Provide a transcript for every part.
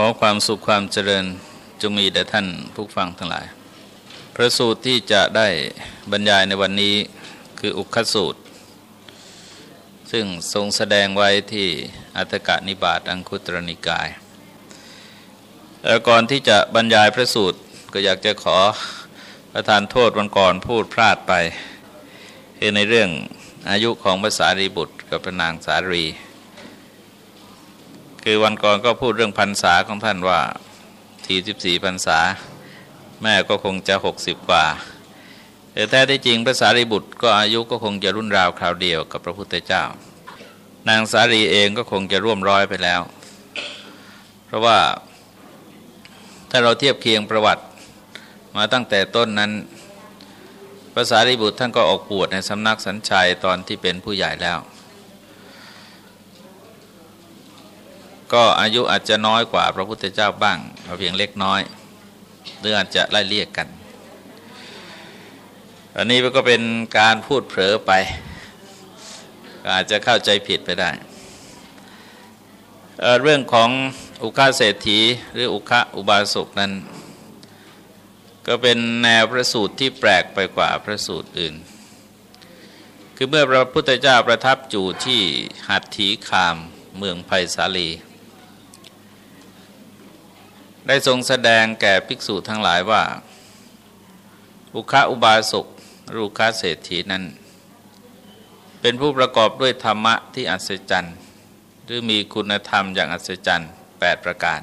ขอความสุขความเจริญจงมีแด่ท่านผู้ฟังทั้งหลาย พระสูตรที่จะได้บรรยายในวันนี้คืออุคสูตร ซึ่งทรงแสดงไว้ที่อัตกะนิบาตอังคุตรนิกายล้วก่อนที่จะบรรยายพระสูตรก็อยากจะขอประทานโทษวันก่อนพูดพลาดไปคือในเรื่องอายุของภาษารีบุตรกับพระนางสารี คือวันก่อนก็พูดเรื่องพรรษาของท่านว่าทีสิบสี่พรรษา แม่ก็คงจะหกสิบกว่าแต่แท้ที่จริงพระสารีบุตรก็อายุก็คงจะรุ่นราวคราวเดียวกับพระพุทธเจ้า นางสารีเองก็คงจะร่วมร้อยไปแล้ว เพราะว่าถ้าเราเทียบเคียงประวัติมาตั้งแต่ต้นนั้นภาษาริบุตรท่านก็ออกปวดในสำนักสัญชัยตอนที่เป็นผู้ใหญ่แล้ว ก็อายุอาจจะน้อยกว่าพระพุทธเจ้าบ้างเพียงเล็กน้อยหรืออาจจะไล่เลี่ยกกัน อันนี้ก็เป็นการพูดเผลอไป อาจจะเข้าใจผิดไปได้เเรื่องของอุคาเศรษฐีหรืออุคาอุบาสกนั้น ก็เป็นแนวพระสูตรที่แปลกไปกว่าพระสูตรอื่น คือเมื่อพระพุทธเจ้าประทับอยู่ที่หัตถีคามเมืองไผ่สาลี ได้ทรงแสดงแก่ภิกษุทั้งหลายว่า อุคาอุบาสกรูคาเศรษฐีนั้น เป็นผู้ประกอบด้วยธรรมะที่อัศจรรย์ หรือมีคุณธรรมอย่างอัศจรรย์แปดประการ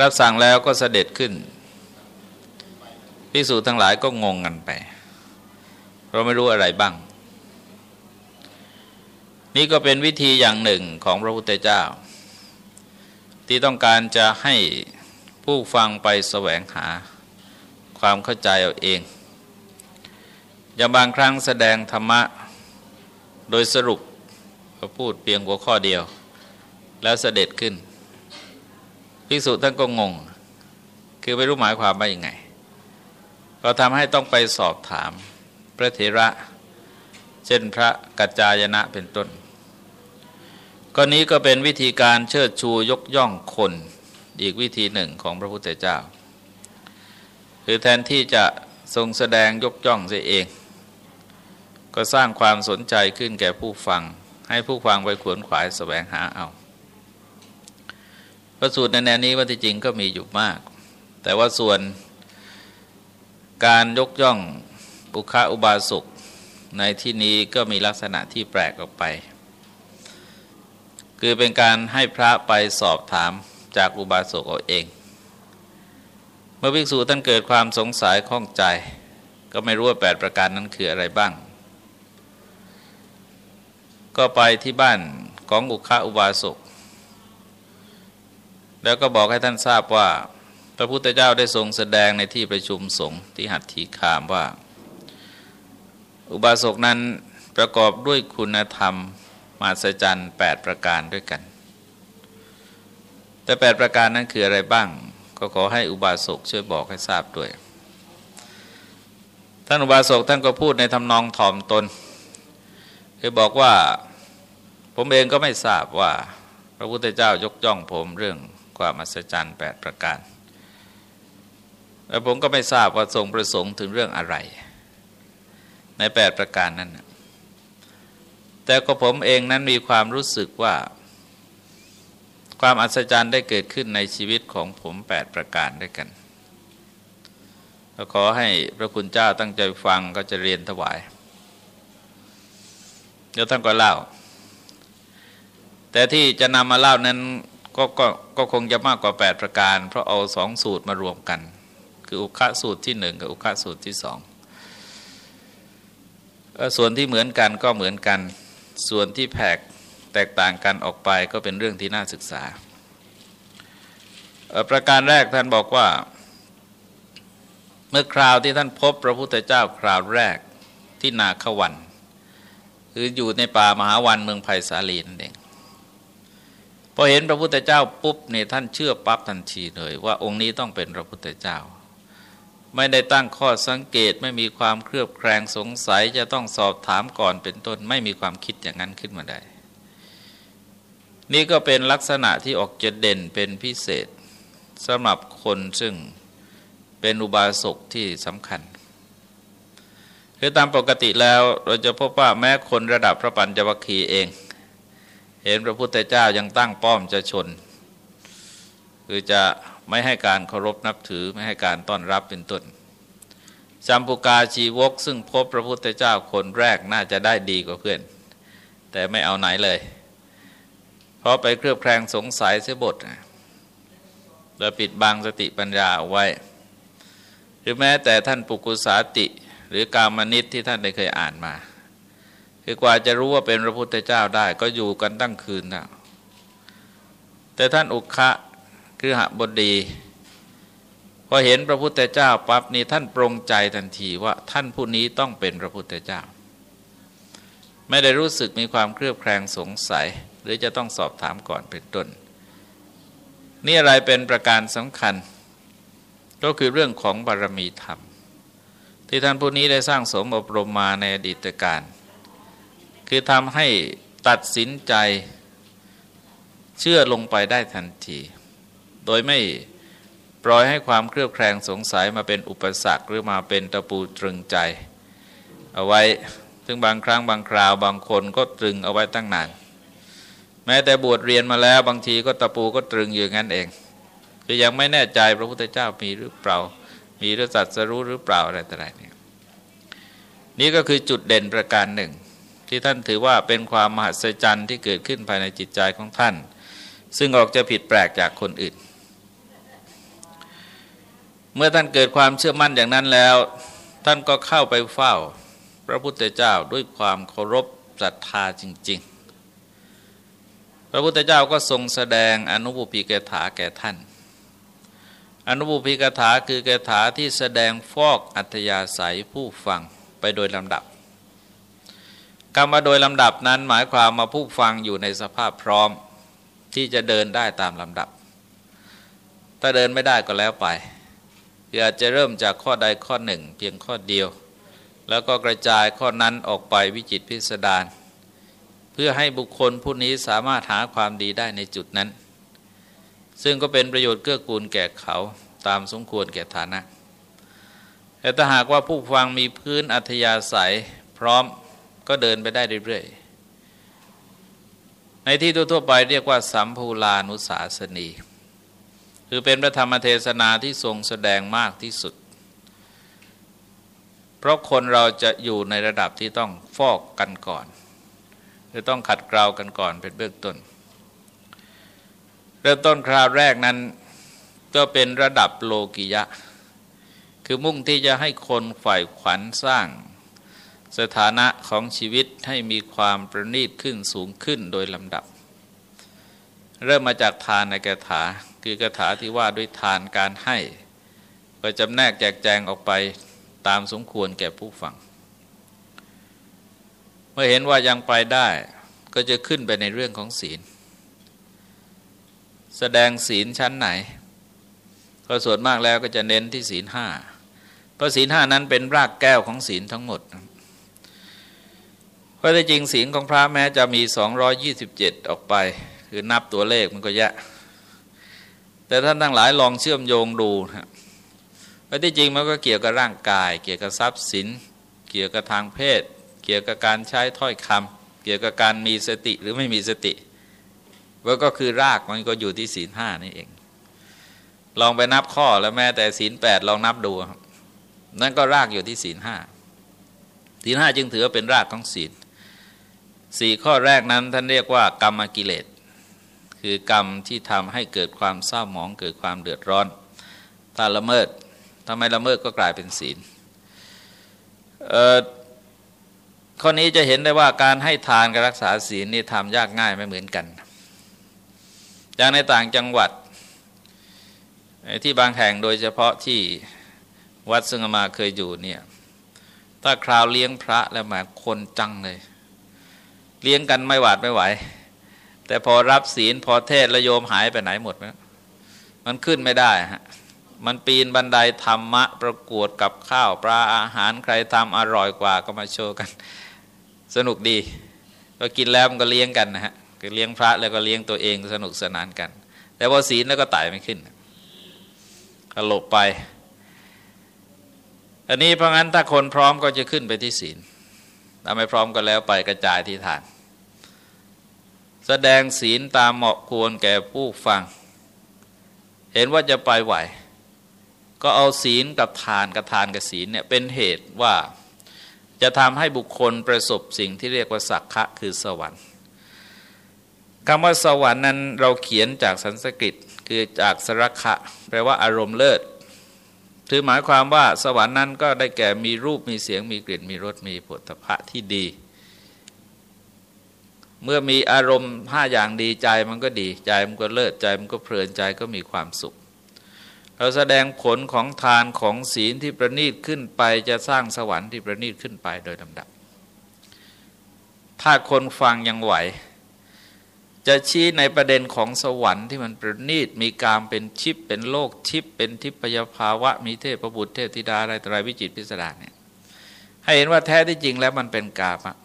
รับสั่งแล้วก็เสด็จขึ้นภิกษุทั้งหลายก็งงกันไป เราไม่รู้อะไรบ้าง นี่ก็เป็นวิธีอย่างหนึ่งของพระพุทธเจ้า ที่ต้องการจะให้ผู้ฟังไปแสวงหาความเข้าใจเอาเอง อย่างบางครั้งแสดงธรรมะโดยสรุปก็พูดเพียงหัวข้อเดียว แล้วเสด็จขึ้นภิกษุท่านก็งง คือไม่รู้หมายความว่าอยังไง ก็ทำให้ต้องไปสอบถามพระเถระ เช่นพระกัจจายนะเป็นต้น ก็นี้ก็เป็นวิธีการเชิดชูยกย่องคนอีกวิธีหนึ่งของพระพุทธเจ้า คือแทนที่จะทรงแสดงยกย่องเสียเอง ก็สร้างความสนใจขึ้นแก่ผู้ฟัง ให้ผู้ฟังไปขวนขวายสแสวงหาเอาประสูตรในแนวนี้ว่าที่จริงก็มีอยู่มาก แต่ว่าส่วนการยกย่องบุคคาอุบาสกในที่นี้ก็มีลักษณะที่แปลกออกไป คือเป็นการให้พระไปสอบถามจากอุบาสกเอาเอง เมื่อภิกษุท่านเกิดความสงสัยข้องใจ ก็ไม่รู้ว่าแปดประการนั้นคืออะไรบ้าง ก็ไปที่บ้านของอุคาอุบาสกแล้วก็บอกให้ท่านทราบว่า พระพุทธเจ้าได้ทรงแสดงในที่ประชุมสงฆ์ที่หัตถีคามว่า อุบาสกนั้นประกอบด้วยคุณธรรม มาสจันแปดประการด้วยกัน แต่แปดประการนั้นคืออะไรบ้าง ก็ขอให้อุบาสกช่วยบอกให้ทราบด้วย ท่านอุบาสกท่านก็พูดในทำนองถ่อมตนคือบอกว่าผมเองก็ไม่ทราบว่า พระพุทธเจ้ายกย่องผมเรื่องความมหัศจรรย์แปดประการแล้วผมก็ไม่ทราบว่าทรงประสงค์ถึงเรื่องอะไร ในแปดประการนั้น แต่ก็ผมเองนั้นมีความรู้สึกว่า ความอัศจรรย์ได้เกิดขึ้นในชีวิตของผมแปดประการด้วยกันก็ขอให้พระคุณเจ้าตั้งใจฟังก็จะเรียนถวายเดี๋ยวท่านก็เล่า แต่ที่จะนำมาเล่านั้นก็ก็ก็คงจะมากกว่า 8 ประการ เพราะเอาสองสูตรมารวมกัน คืออุคะสูตรที่หนึ่งกับอุคะสูตรที่สองส่วนที่เหมือนกันก็เหมือนกัน ส่วนที่แผกแตกต่างกันออกไปก็เป็นเรื่องที่น่าศึกษา ประการแรกท่านบอกว่า เมื่อคราวที่ท่านพบพระพุทธเจ้าคราวแรกที่นาขวันคืออยู่ในป่ามหาวันเมืองไผ่สาลีนั่นเองพอเห็นพระพุทธเจ้าปุ๊บเนี่ยท่านเชื่อปั๊บทันทีเลยว่าองค์นี้ต้องเป็นพระพุทธเจ้า ไม่ได้ตั้งข้อสังเกตไม่มีความเครือบแคลงสงสัยจะต้องสอบถามก่อนเป็นต้น ไม่มีความคิดอย่างนั้นขึ้นมาได้ นี่ก็เป็นลักษณะที่ออกจะเด่นเป็นพิเศษสำหรับคนซึ่งเป็นอุบาสกที่สำคัญคือตามปกติแล้วเราจะพบว่าแม้คนระดับพระปัญจวัคคีย์เอง เห็นพระพุทธเจ้ายังตั้งป้อมจะชน คือจะ ไม่ให้การเคารพนับถือไม่ให้การต้อนรับเป็นต้นจัมปุกาชีวก ซึ่งพบพระพุทธเจ้าคนแรกน่าจะได้ดีกว่าเพื่อน แต่ไม่เอาไหนเลย เพราะไปเครือบแคลงสงสัยเสียบทแล้วปิดบังสติปัญญาเอาไว้ หรือแม้แต่ท่านปุกุสาติ หรือกามนิตที่ท่านได้เคยอ่านมา คือกว่าจะรู้ว่าเป็นพระพุทธเจ้าได้ ก็อยู่กันตั้งคืนแล้วแต่ท่านอุคะ คือหบดีพอเห็นพระพุทธเจ้าปั๊บนี่ท่านปรงใจทันทีว่าท่านผู้นี้ต้องเป็นพระพุทธเจ้า ไม่ได้รู้สึกมีความเครือบแคลงสงสัย หรือจะต้องสอบถามก่อนเป็นต้น นี่อะไรเป็นประการสำคัญ ก็คือเรื่องของบารมีธรรม ที่ท่านผู้นี้ได้สร้างสมอบรมมาในอดีตการ คือทำให้ตัดสินใจเชื่อลงไปได้ทันที โดยไม่ปล่อยให้ความเครือบแคลงสงสัยมาเป็นอุปสรรคหรือมาเป็นตะปูตรึงใจ เอาไว้ซึ่งบางครั้งบางคราวบางคนก็ตรึงเอาไว้ตั้งนาน แม้แต่บวชเรียนมาแล้วบางทีก็ตะปูก็ตรึงอยู่งั้นเองคือยังไม่แน่ใจพระพุทธเจ้ามีหรือเปล่า มีหรือสัตสรู้หรือเปล่าอะไรต่ออะไรนี่นี่ก็คือจุดเด่นประการหนึ่ง ที่ท่านถือว่าเป็นความมหัศจรรย์ที่เกิดขึ้นภายในจิตใจของท่าน ซึ่งออกจะผิดแปลกจากคนอื่น เมื่อท่านเกิดความเชื่อมั่นอย่างนั้นแล้ว ท่านก็เข้าไปเฝ้า พระพุทธเจ้าด้วยความเคารพศรัทธาจริง ๆ พระพุทธเจ้าก็ทรงแสดงอนุบุพีเกถาแก่ท่าน อนุบุพีเกถาคือเกถาที่แสดงฟอกอัธยาศัยผู้ฟังไปโดยลำดับคำว่าโดยลำดับนั้นหมายความมาผู้ฟังอยู่ในสภาพพร้อมที่จะเดินได้ตามลำดับ ถ้าเดินไม่ได้ก็แล้วไป คืออาจจะเริ่มจากข้อใดข้อหนึ่ง เพียงข้อเดียว แล้วก็กระจายข้อนั้นออกไปวิจิตพิสดารเพื่อให้บุคคลผู้นี้สามารถหาความดีได้ในจุดนั้น ซึ่งก็เป็นประโยชน์เกื้อกูลแก่เขาตามสมควรแก่ฐานะ แต่ถ้าหากว่าผู้ฟังมีพื้นอัธยาศัยพร้อมก็เดินไปได้เรื่อยๆในที่ทั่วไปเรียกว่าสัมภูลานุสาสนี คือเป็นพระธรรมเทศนาที่ทรงแสดงมากที่สุด เพราะคนเราจะอยู่ในระดับที่ต้องฟอกกันก่อน หรือต้องขัดเกลากันก่อนเป็นเบื้องต้น เริ่มต้นคราวแรกนั้นก็เป็นระดับโลกิยะ คือมุ่งที่จะให้คนฝ่ายขวัญสร้าง สถานะของชีวิตให้มีความประณีตขึ้นสูงขึ้นโดยลำดับ เริ่มมาจากทานในแกถา คือกถาที่ว่าด้วยทานการให้ก็จำแนกแจกแจงออกไปตามสมควรแก่ผู้ฟัง เมื่อเห็นว่ายังไปได้ก็จะขึ้นไปในเรื่องของศีล แสดงศีลชั้นไหน ก็ส่วนมากแล้วก็จะเน้นที่ศีลห้าเพราะศีลห้านั้นเป็นรากแก้วของศีลทั้งหมดเพราะจริงศีลของพระแม้จะมี 227 ออกไป คือนับตัวเลขมันก็เยอะ แต่ท่านทั้งหลายลองเชื่อมโยงดูนะว่าที่จริงมันก็เกี่ยวกับร่างกาย เกี่ยวกับทรัพย์สิน เกี่ยวกับทางเพศ เกี่ยวกับการใช้ถ้อยคำเกี่ยวกับการมีสติหรือไม่มีสติว่าก็คือรากมันก็อยู่ที่ศีลห้านี่เอง ลองไปนับข้อแล้วแม้แต่ศีลแปดลองนับดูนั่นก็รากอยู่ที่ศีลห้าศีลห้าจึงถือว่าเป็นรากของศีลสี่ข้อแรกนั้นท่านเรียกว่ากรรมกิเลส คือกรรมที่ทำให้เกิดความเศร้าหมองเกิดความเดือดร้อน ถ้าละเมิดทำไมละเมิดก็กลายเป็นศีลข้อนี้จะเห็นได้ว่าการให้ทานกับรักษาศีลนี่ทำยากง่ายไม่เหมือนกัน อย่างในต่างจังหวัด ที่บางแห่งโดยเฉพาะที่วัดซึ่งมาเคยอยู่เนี่ย ถ้าคราวเลี้ยงพระแล้วมาคนจังเลย เลี้ยงกันไม่หวาดไม่ไหว แต่พอรับศีลพอเทศแล้วโยมหายไปไหนหมดไหมมันขึ้นไม่ได้ฮะมันปีนบันไดธรรมะประกวดกับข้าวปลาอาหารใครทำอร่อยกว่าก็มาโชว์กัน สนุกดีพอกินแล้วมันก็เลี้ยงกันนะฮะคือเลี้ยงพระแล้วก็เลี้ยงตัวเองสนุกสนานกัน แต่พอศีลแล้วก็ไต่ไม่ขึ้นก็หลบไป อันนี้เพราะงั้นถ้าคนพร้อมก็จะขึ้นไปที่ศีลถ้าไม่พร้อมก็แล้วไปกระจายที่ฐาน แสดงศีลตามเหมาะควรแก่ผู้ฟัง เห็นว่าจะไปไหว ก็เอาศีลกับทานกับทานกับศีลเนี่ยเป็นเหตุว่าจะทำให้บุคคลประสบสิ่งที่เรียกว่าสักขะคือสวรรค์คำว่าสวรรค์นั้นเราเขียนจากสันสกฤตคือจากสรักะแปลว่าอารมณ์เลิศคือหมายความว่าสวรรค์นั้นก็ได้แก่มีรูปมีเสียงมีกลิ่นมีรสมีผลพะที่ดี เมื่อมีอารมณ์ห้าอย่างดีใจมันก็ดีใจมันก็เลิศใจมันก็เพลินใจก็มีความสุข เราแสดงผลของทานของศีลที่ประณีตขึ้นไปจะสร้างสวรรค์ที่ประณีตขึ้นไปโดยลำดับ ถ้าคนฟังยังไหว จะชี้ในประเด็นของสวรรค์ที่มันประณีตมีการเป็นชิปเป็นโลกชิป เป็นทิพยภาวะ มีเทพประบุตรเทพธิดาอะไรต่ออะไรวิจิตพิสดารเนี่ยให้เห็นว่าแท้ที่จริงแล้วมันเป็นกาบะ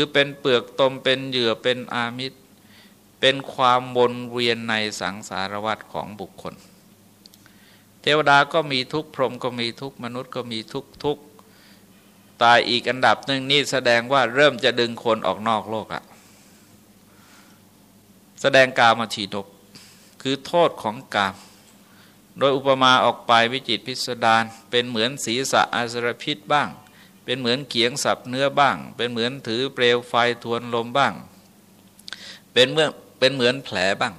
คือเป็นเปลือกตมเป็นเหยื่อเป็นอามิตร เป็นความวนเวียนในสังสารวัฏของบุคคล เทวดาก็มีทุกพรหมก็มีทุกมนุษย์ก็มีทุกทุกตายอีกอันดับหนึ่งนี่แสดงว่าเริ่มจะดึงคนออกนอกโลกอะแสดงกามาชีดกคือโทษของกาม โดยอุปมาออกไปวิจิตพิสดารเป็นเหมือนศีรษะอาสรพิษบ้าง เป็นเหมือนเขียงสับเนื้อบ้าง เป็นเหมือนถือเปลวไฟทวนลมบ้าง เป็นเมื่อเป็นเหมือนแผลบ้าง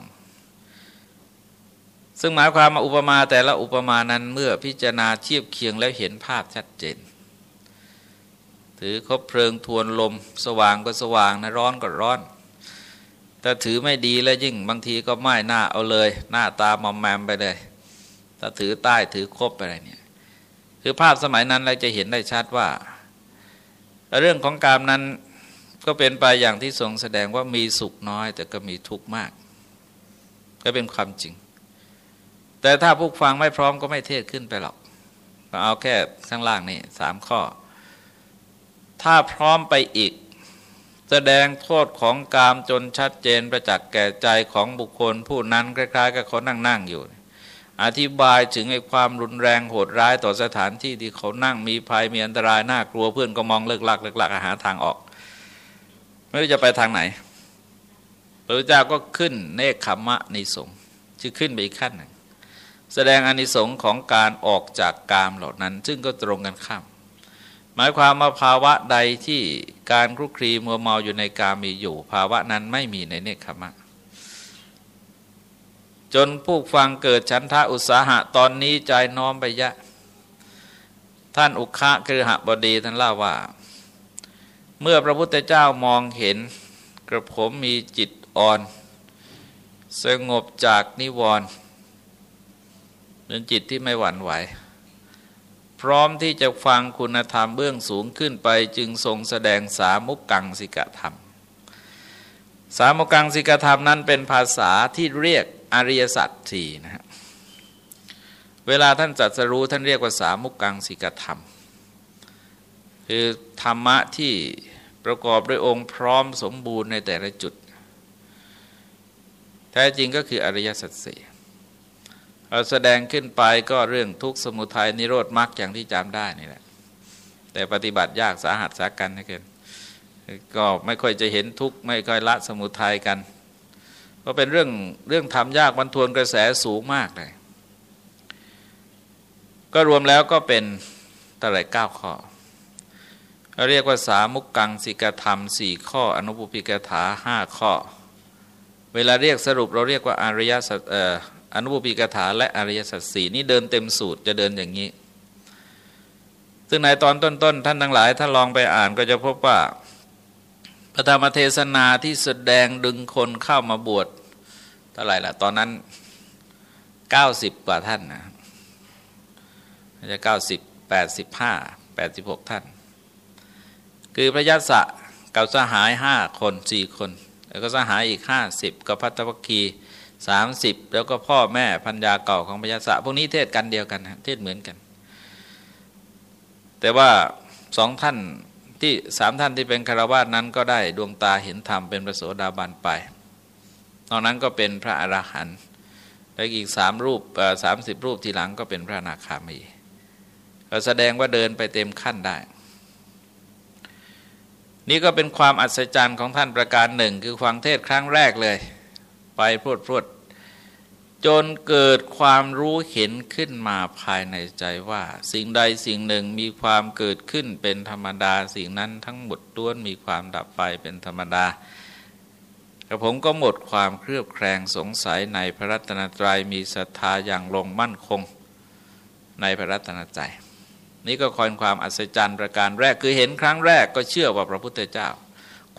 ซึ่งหมายความมาอุปมาแต่ละอุปมานั้นเมื่อพิจารณาเทียบเคียงแล้วเห็นภาพชัดเจน ถือคบเพลิงทวนลม สว่างก็สว่างนะร้อนก็ร้อนถ้าถือไม่ดีแล้วยิ่งบางทีก็ไม่หน้าเอาเลย หน้าตามอมแมมไปเลย ถ้าถือใต้ถือคบไปอะไรเนี่ย คือภาพสมัยนั้นเราจะเห็นได้ชัดว่า เรื่องของกามนั้นก็เป็นไปอย่างที่ทรงแสดงว่ามีสุขน้อย แต่ก็มีทุกข์มาก ก็เป็นความจริง แต่ถ้าผู้ฟังไม่พร้อมก็ไม่เทศขึ้นไปหรอกเอาแค่ข้างล่างนี่สามข้อ ถ้าพร้อมไปอีก แสดงโทษของกามจนชัดเจนประจักษ์แก่ใจของบุคคลผู้นั้นคล้ายๆกับเขานั่งนั่งอยู่ อธิบายถึงไอ้ความรุนแรงโหดร้ายต่อสถานที่ที่เขานั่งมีภัยมีอันตรายน่ากลัวเพื่อนก็มองเลิกลักเลิกลักหาทางออก ไม่รู้จะไปทางไหนพระพุทธเจ้าก็ขึ้นเนคขมะนิสงชื่อขึ้นไปอีกขั้นหนึ่งแสดงอนิสงค์ของการออกจากกามเหล่านั้น ซึ่งก็ตรงกันข้ามหมายความว่าภาวะใดที่การคลุกคลีมัวเมาอยู่ในกามีอยู่ ภาวะนั้นไม่มีในเนคขมะ จนผู้ฟังเกิดฉันทะอุตสาหะตอนนี้ใจน้อมไปยะ ท่านอุคะคือหบดีท่านเล่าว่า เมื่อพระพุทธเจ้ามองเห็น กระผมมีจิตอ่อน สงบจากนิวรณ์เป็นจิตที่ไม่หวั่นไหว พร้อมที่จะฟังคุณธรรมเบื้องสูงขึ้นไป จึงทรงแสดงสามุกกังสิกธรรม สามุกังสิกธรรมนั้นเป็นภาษาที่เรียก อริยสัจสี่นะฮะเวลาท่านจัดสรู้ท่านเรียกว่าสามุกังสิกธรรม คือธรรมะที่ประกอบด้วยองค์พร้อมสมบูรณ์ในแต่ละจุด แท้จริงก็คืออริยสัจสี่เราแสดงขึ้นไปก็เรื่องทุกขสมุทัยนิโรธมรรคอย่างที่จำได้นี่แหละ แต่ปฏิบัติยากสาหัสสากันนะเกินก็ไม่ค่อยจะเห็นทุกข์ไม่ค่อยละสมุทัยกัน ก็เป็นเรื่องเรื่องทำยากบรรทวนกระแสสูงมากเลย ก็รวมแล้วก็เป็นตะไรเก้าข้อเราเรียกว่าสามุกกังสิกธรรมสี่ข้อ อนุปุพิกถาห้าข้อ เวลาเรียกสรุปเราเรียกว่าอริยสัจอนุบุปีกถาและอริยสัจสี่นี่เดินเต็มสูตรจะเดินอย่างนี้ ซึ่งในตอนต้นๆท่านทั้งหลายถ้าลองไปอ่านก็จะพบว่าพระธรรมเทศนาที่แสดงดึงคนเข้ามาบวช เท่าไหร่ล่ะตอนนั้น90กว่าท่านนะจะเก้าสิบแปดสิบห้าแปดสิบหกท่าน คือพระยัสะกับสหายห้าคนสี่คน แล้วก็สหายอีกห้าสิบกับพัตวคีสามสิบแล้วก็พ่อแม่พัญญาเก่าของพญาสะพวกนี้เทศกันเดียวกันเทศเหมือนกัน แต่ว่าสองท่านที่สามท่านที่เป็นคารวาสนั้นก็ได้ดวงตาเห็นธรรมเป็นพระโสดาบันไป นอกนั้นก็เป็นพระอรหันต์และอีกสามรูปสามสิบรูปทีหลังก็เป็นพระนาคามีก็แสดงว่าเดินไปเต็มขั้นได้ นี่ก็เป็นความอัศจรรย์ของท่านประการหนึ่ง คือฟังเทศครั้งแรกเลย ไปพรวดพรวดจนเกิดความรู้เห็นขึ้นมาภายในใจว่า สิ่งใดสิ่งหนึ่งมีความเกิดขึ้นเป็นธรรมดา สิ่งนั้นทั้งหมดล้วนมีความดับไปเป็นธรรมดา กระผมก็หมดความเครือบแคลงสงสัยในพระรัตนตรัยมีศรัทธาอย่างลงมั่นคงในพระรัตนใจนี่ก็คอยความอัศจรรย์ประการแรกคือเห็นครั้งแรกก็เชื่อว่าพระพุทธเจ้า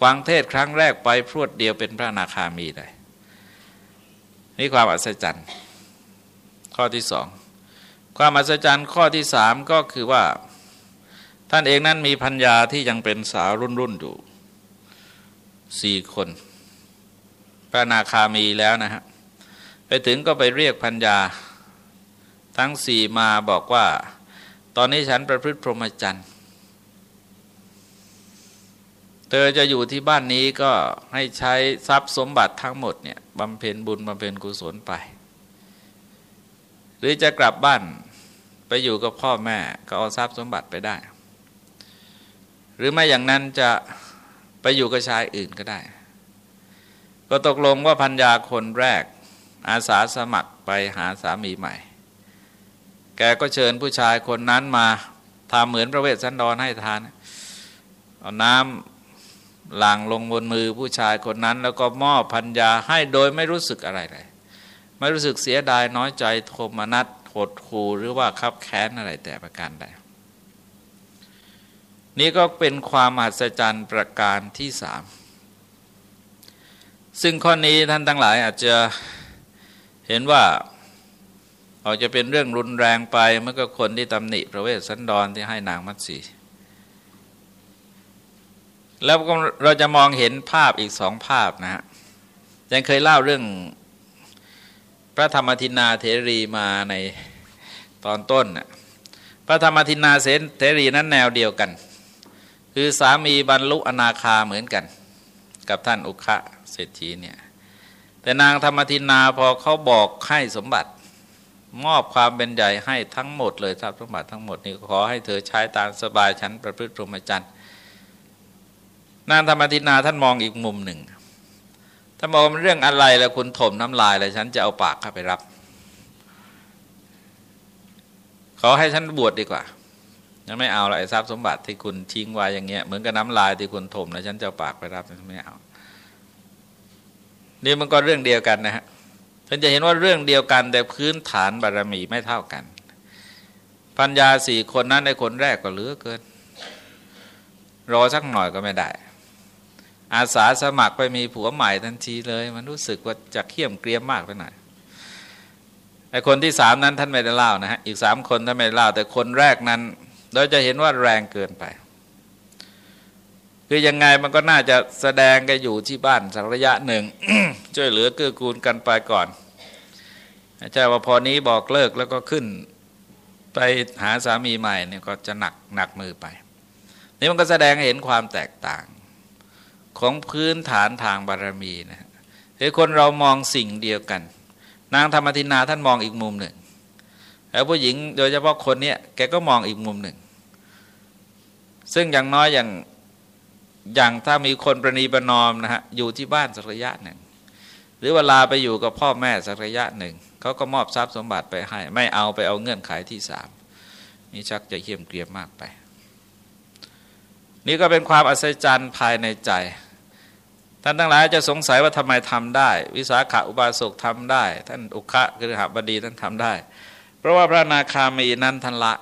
ควางเทศครั้งแรกไปพรวดเดียวเป็นพระนาคามีเลยนี่ความอัศจรรย์ข้อที่สองความอัศจรรย์ข้อที่สามก็คือว่าท่านเองนั้นมีพัญญาที่ยังเป็นสาวรุ่นรุ่นอยู่สี่คน พระนาคามีแล้วนะฮะไปถึงก็ไปเรียกพัญญา ทั้งสี่มาบอกว่า ตอนนี้ฉันประพฤติพรหมจรรย์เธอจะอยู่ที่บ้านนี้ก็ให้ใช้ทรัพย์สมบัติทั้งหมดเนี่ยบำเพ็ญบุญบำเพ็ญกุศลไป หรือจะกลับบ้านไปอยู่กับพ่อแม่ก็เอาทรัพย์สมบัติไปได้ หรือไม่อย่างนั้นจะไปอยู่กับชายอื่นก็ได้ ก็ตกลงว่าพัญญาคนแรก อาสาสมัครไปหาสามีใหม่ แกก็เชิญผู้ชายคนนั้นมาทำเหมือนพระเวสสันดรให้ทาน เอาน้ำหลังลงบนมือผู้ชายคนนั้น แล้วก็มอบพัญญาให้โดยไม่รู้สึกอะไรเลย ไม่รู้สึกเสียดายน้อยใจโทมนัสหดหูหรือว่าคับแค้นอะไรแต่ประการใดนี่ก็เป็นความมหัศจรรย์ประการที่สาม ซึ่งข้อนี้ท่านทั้งหลายอาจจะเห็นว่าอาจจะเป็นเรื่องรุนแรงไปเมื่อก็คนที่ตำหนิพระเวสสันดรที่ให้นางมัตสีแล้วเราจะมองเห็นภาพอีกสองภาพนะฮะยังเคยเล่าเรื่องพระธรรมทินาเทรีมาในตอนต้นนะพระธรรมทินาเทรีนั้นแนวเดียวกัน คือสามีบรรลุอนาคาเหมือนกัน กับท่านอุคะ เศรษฐีเนี่ยแต่นางธรรมทินาพอเขาบอกให้สมบัติมอบความเป็นใหญ่ให้ทั้งหมดเลยทรัพย์สมบัติทั้งหมดนี่ขอให้เธอใช้ตามสบายฉันประพฤติพรหมจรรย์นางธรรมทินาท่านมองอีกมุมหนึ่งถ้ามองเรื่องอะไรแล้วคุณถมน้ำลายแล้วฉันจะเอาปากเข้าไปรับ ขอให้ฉันบวชดดีกว่าฉันไม่เอาไอ้ทรัพย์สมบัติที่คุณทิ้งไว้อย่างเงี้ยเหมือนกับน้ำลายที่คุณถมแล้วฉันจะเอาปากไปรับฉันไม่เอา นี่มันก็เรื่องเดียวกันนะฮะท่านจะเห็นว่าเรื่องเดียวกันแต่พื้นฐานบารรมีไม่เท่ากันปัญญาสี่คนนั้นในคนแรกก็เหลือเกิน รอสักหน่อยก็ไม่ได้ อาสาสมัครไปมีผัวใหม่ทันทีเลย มันรู้สึกว่าจะเขี่ยมเกรียมมากไปหน่อยไอ้คนที่สามนั้นท่านไม่ได้เล่านะฮะ อีกสามคนท่านไม่ได้เล่า แต่คนแรกนั้น เราจะเห็นว่าแรงเกินไป คือยังไงมันก็น่าจะแสดงกันอยู่ที่บ้านสักระยะหนึ่งช่วยเหลือเกื้อกูลกันไปก่อนใช่ว่าพอนี้บอกเลิกแล้วก็ขึ้นไปหาสามีใหม่เนี่ยก็จะหนักหนักมือไป นี่มันก็แสดงเห็นความแตกต่างของพื้นฐานทางบารมีนะเฮ้คนเรามองสิ่งเดียวกัน นางธรรมทินาท่านมองอีกมุมหนึ่ง แล้วผู้หญิงโดยเฉพาะคนเนี้ยแกก็มองอีกมุมหนึ่ง ซึ่งอย่างน้อยอย่าง อย่างถ้ามีคนประนีประนอมนะฮะอยู่ที่บ้านสักระยะหนึ่ง หรือเวลาไปอยู่กับพ่อแม่สักระยะหนึ่งเขาก็มอบทรัพย์สมบัติไปให้ ไม่เอาไปเอาเงื่อนไขที่สามนี่ชักจะเขี่ยมเกลียมมากไป นี่ก็เป็นความอัศจรรย์ภายในใจท่านทั้งหลายจะสงสัยว่าทำไมทำได้ วิสาขาอุบาสกทำได้ ท่านอุคะคือหบดีท่านทำได้ เพราะว่าพระนาคามีนั้นทันละ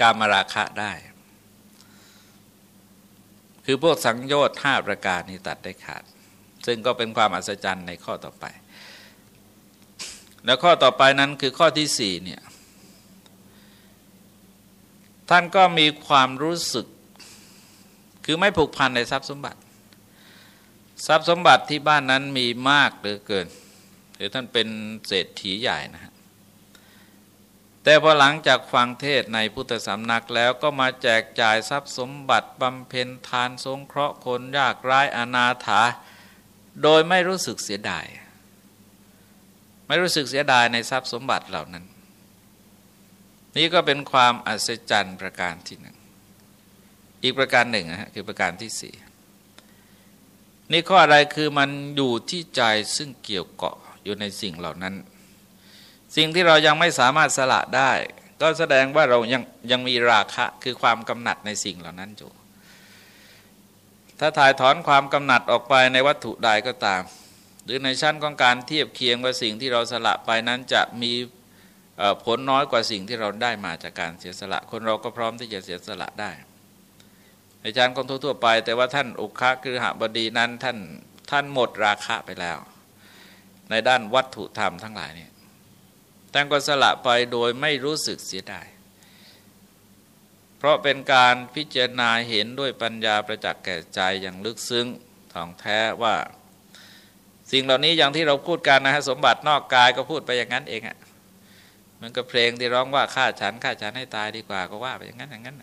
กามราคะได้ คือพวกสังโยชน์ห้าประการนี้ตัดได้ขาด ซึ่งก็เป็นความอัศจรรย์ในข้อต่อไป แล้วข้อต่อไปนั้นคือข้อที่สี่เนี่ยท่านก็มีความรู้สึก คือไม่ผูกพันในทรัพย์สมบัติ ทรัพย์สมบัติที่บ้านนั้นมีมากเหลือเกินหรือท่านเป็นเศรษฐีใหญ่นะฮะ แต่พอหลังจากฟังเทศในพุทธสำนักแล้วก็มาแจกจ่ายทรัพย์สมบัติบำเพ็ญทานสงเคราะห์คนยากไร้อนาถา โดยไม่รู้สึกเสียดาย ไม่รู้สึกเสียดายในทรัพย์สมบัติเหล่านั้น นี่ก็เป็นความอัศจรรย์ประการที่หนึ่งอีกประการหนึ่งนะคือประการที่สี่นี่ข้ออะไรคือมันอยู่ที่ใจซึ่งเกี่ยวเกาะอยู่ในสิ่งเหล่านั้น สิ่งที่เรายังไม่สามารถสละได้ ก็แสดงว่าเรายังยังมีราคะคือความกำหนัดในสิ่งเหล่านั้นอยู่ถ้าถ่ายถอนความกำหนัดออกไปในวัตถุใดก็ตาม หรือในชั้นของการเทียบเคียงว่าสิ่งที่เราสละไปนั้นจะมีผลน้อยกว่าสิ่งที่เราได้มาจากการเสียสละ คนเราก็พร้อมที่จะเสียสละได้ ในชั้นคนทั่วไป แต่ว่าท่านอุคคือหบดีนั้นท่านท่านหมดราคะไปแล้ว ในด้านวัตถุธรรมทั้งหลายเนี่ย ท่านก็สละไปโดยไม่รู้สึกเสียดาย เพราะเป็นการพิจารณาเห็นด้วยปัญญาประจักษ์แก่ใจอย่างลึกซึ้งท่องแท้ว่า สิ่งเหล่านี้อย่างที่เราพูดกันนะฮะสมบัตินอกกายก็พูดไปอย่างนั้นเองอะ่ะมันก็เพลงที่ร้องว่าฆ่าฉันฆ่าฉันให้ตายดีกว่าก็ว่าไปอย่างนั้นอย่างนั้น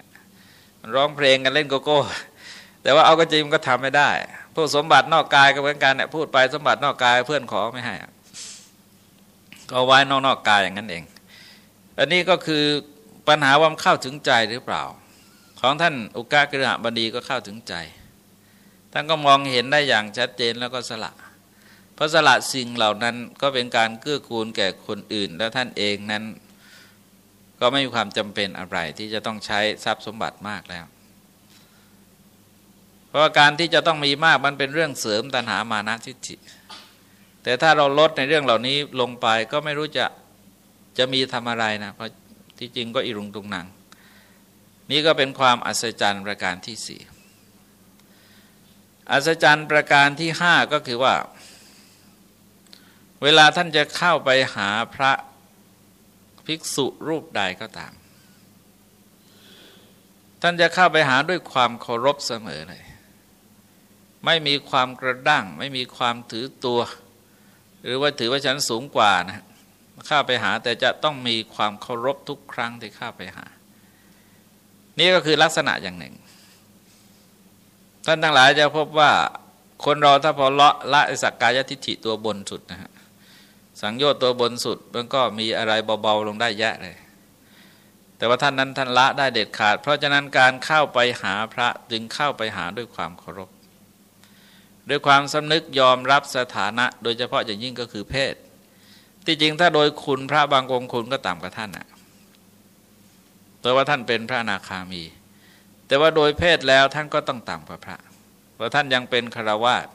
มันร้องเพลงกันเล่นโกโก้แต่ว่าเอาก็จริงมันก็ทำไม่ได้ พวกสมบัตินอกกายก็เหมือนกันเนี่ยพูดไปสมบัตินอกกายเพื่อนขอไม่ให้ ก็ไว้นอกนอกกายอย่างนั้นเอง อันนี้ก็คือปัญหาว่าเข้าถึงใจหรือเปล่า ของท่านอุกากฤหบดีก็เข้าถึงใจท่านก็มองเห็นได้อย่างชัดเจนแล้วก็สละเพราะสละสิ่งเหล่านั้นก็เป็นการเกื้อกูลแก่คนอื่น แล้วท่านเองนั้น ก็ไม่มีความจำเป็นอะไรที่จะต้องใช้ทรัพย์สมบัติมากแล้ว เพราะการที่จะต้องมีมากมันเป็นเรื่องเสริมตัณหามานะทิฏฐิ แต่ถ้าเราลดในเรื่องเหล่านี้ลงไปก็ไม่รู้จะจะมีทำอะไรนะเพราะที่จริงก็อิรุงตุงนัง นี่ก็เป็นความอัศจรรย์ประการที่สี่อัศจรรย์ประการที่ห้าก็คือว่า เวลาท่านจะเข้าไปหาพระภิกษุรูปใดก็ตาม ท่านจะเข้าไปหาด้วยความเคารพเสมอเลย ไม่มีความกระด้าง ไม่มีความถือตัว หรือว่าถือว่าฉันสูงกว่านะเข้าไปหาแต่จะต้องมีความเคารพทุกครั้งที่ข้าไปหา นี่ก็คือลักษณะอย่างหนึ่ง ท่านทั้งหลายจะพบว่าคนเราถ้าพอละละสักกายทิฏฐิตัวบนสุดนะฮะสังโยชน์ตัวบนสุดมันก็มีอะไรเบาๆลงได้แยะเลย แต่ว่าท่านนั้นท่านละได้เด็ดขาด เพราะฉะนั้นการเข้าไปหาพระจึงเข้าไปหาด้วยความเคารพ ด้วยความสำนึกยอมรับสถานะ โดยเฉพาะอย่างยิ่งก็คือเพศ ที่จริงถ้าโดยคุณพระบางองค์คุณก็ต่ำกว่าท่านอะแต่ว่าท่านเป็นพระนาคามี แต่ว่าโดยเพศแล้วท่านก็ต้องต่ำกว่าพระ เพราะท่านยังเป็นคารวาส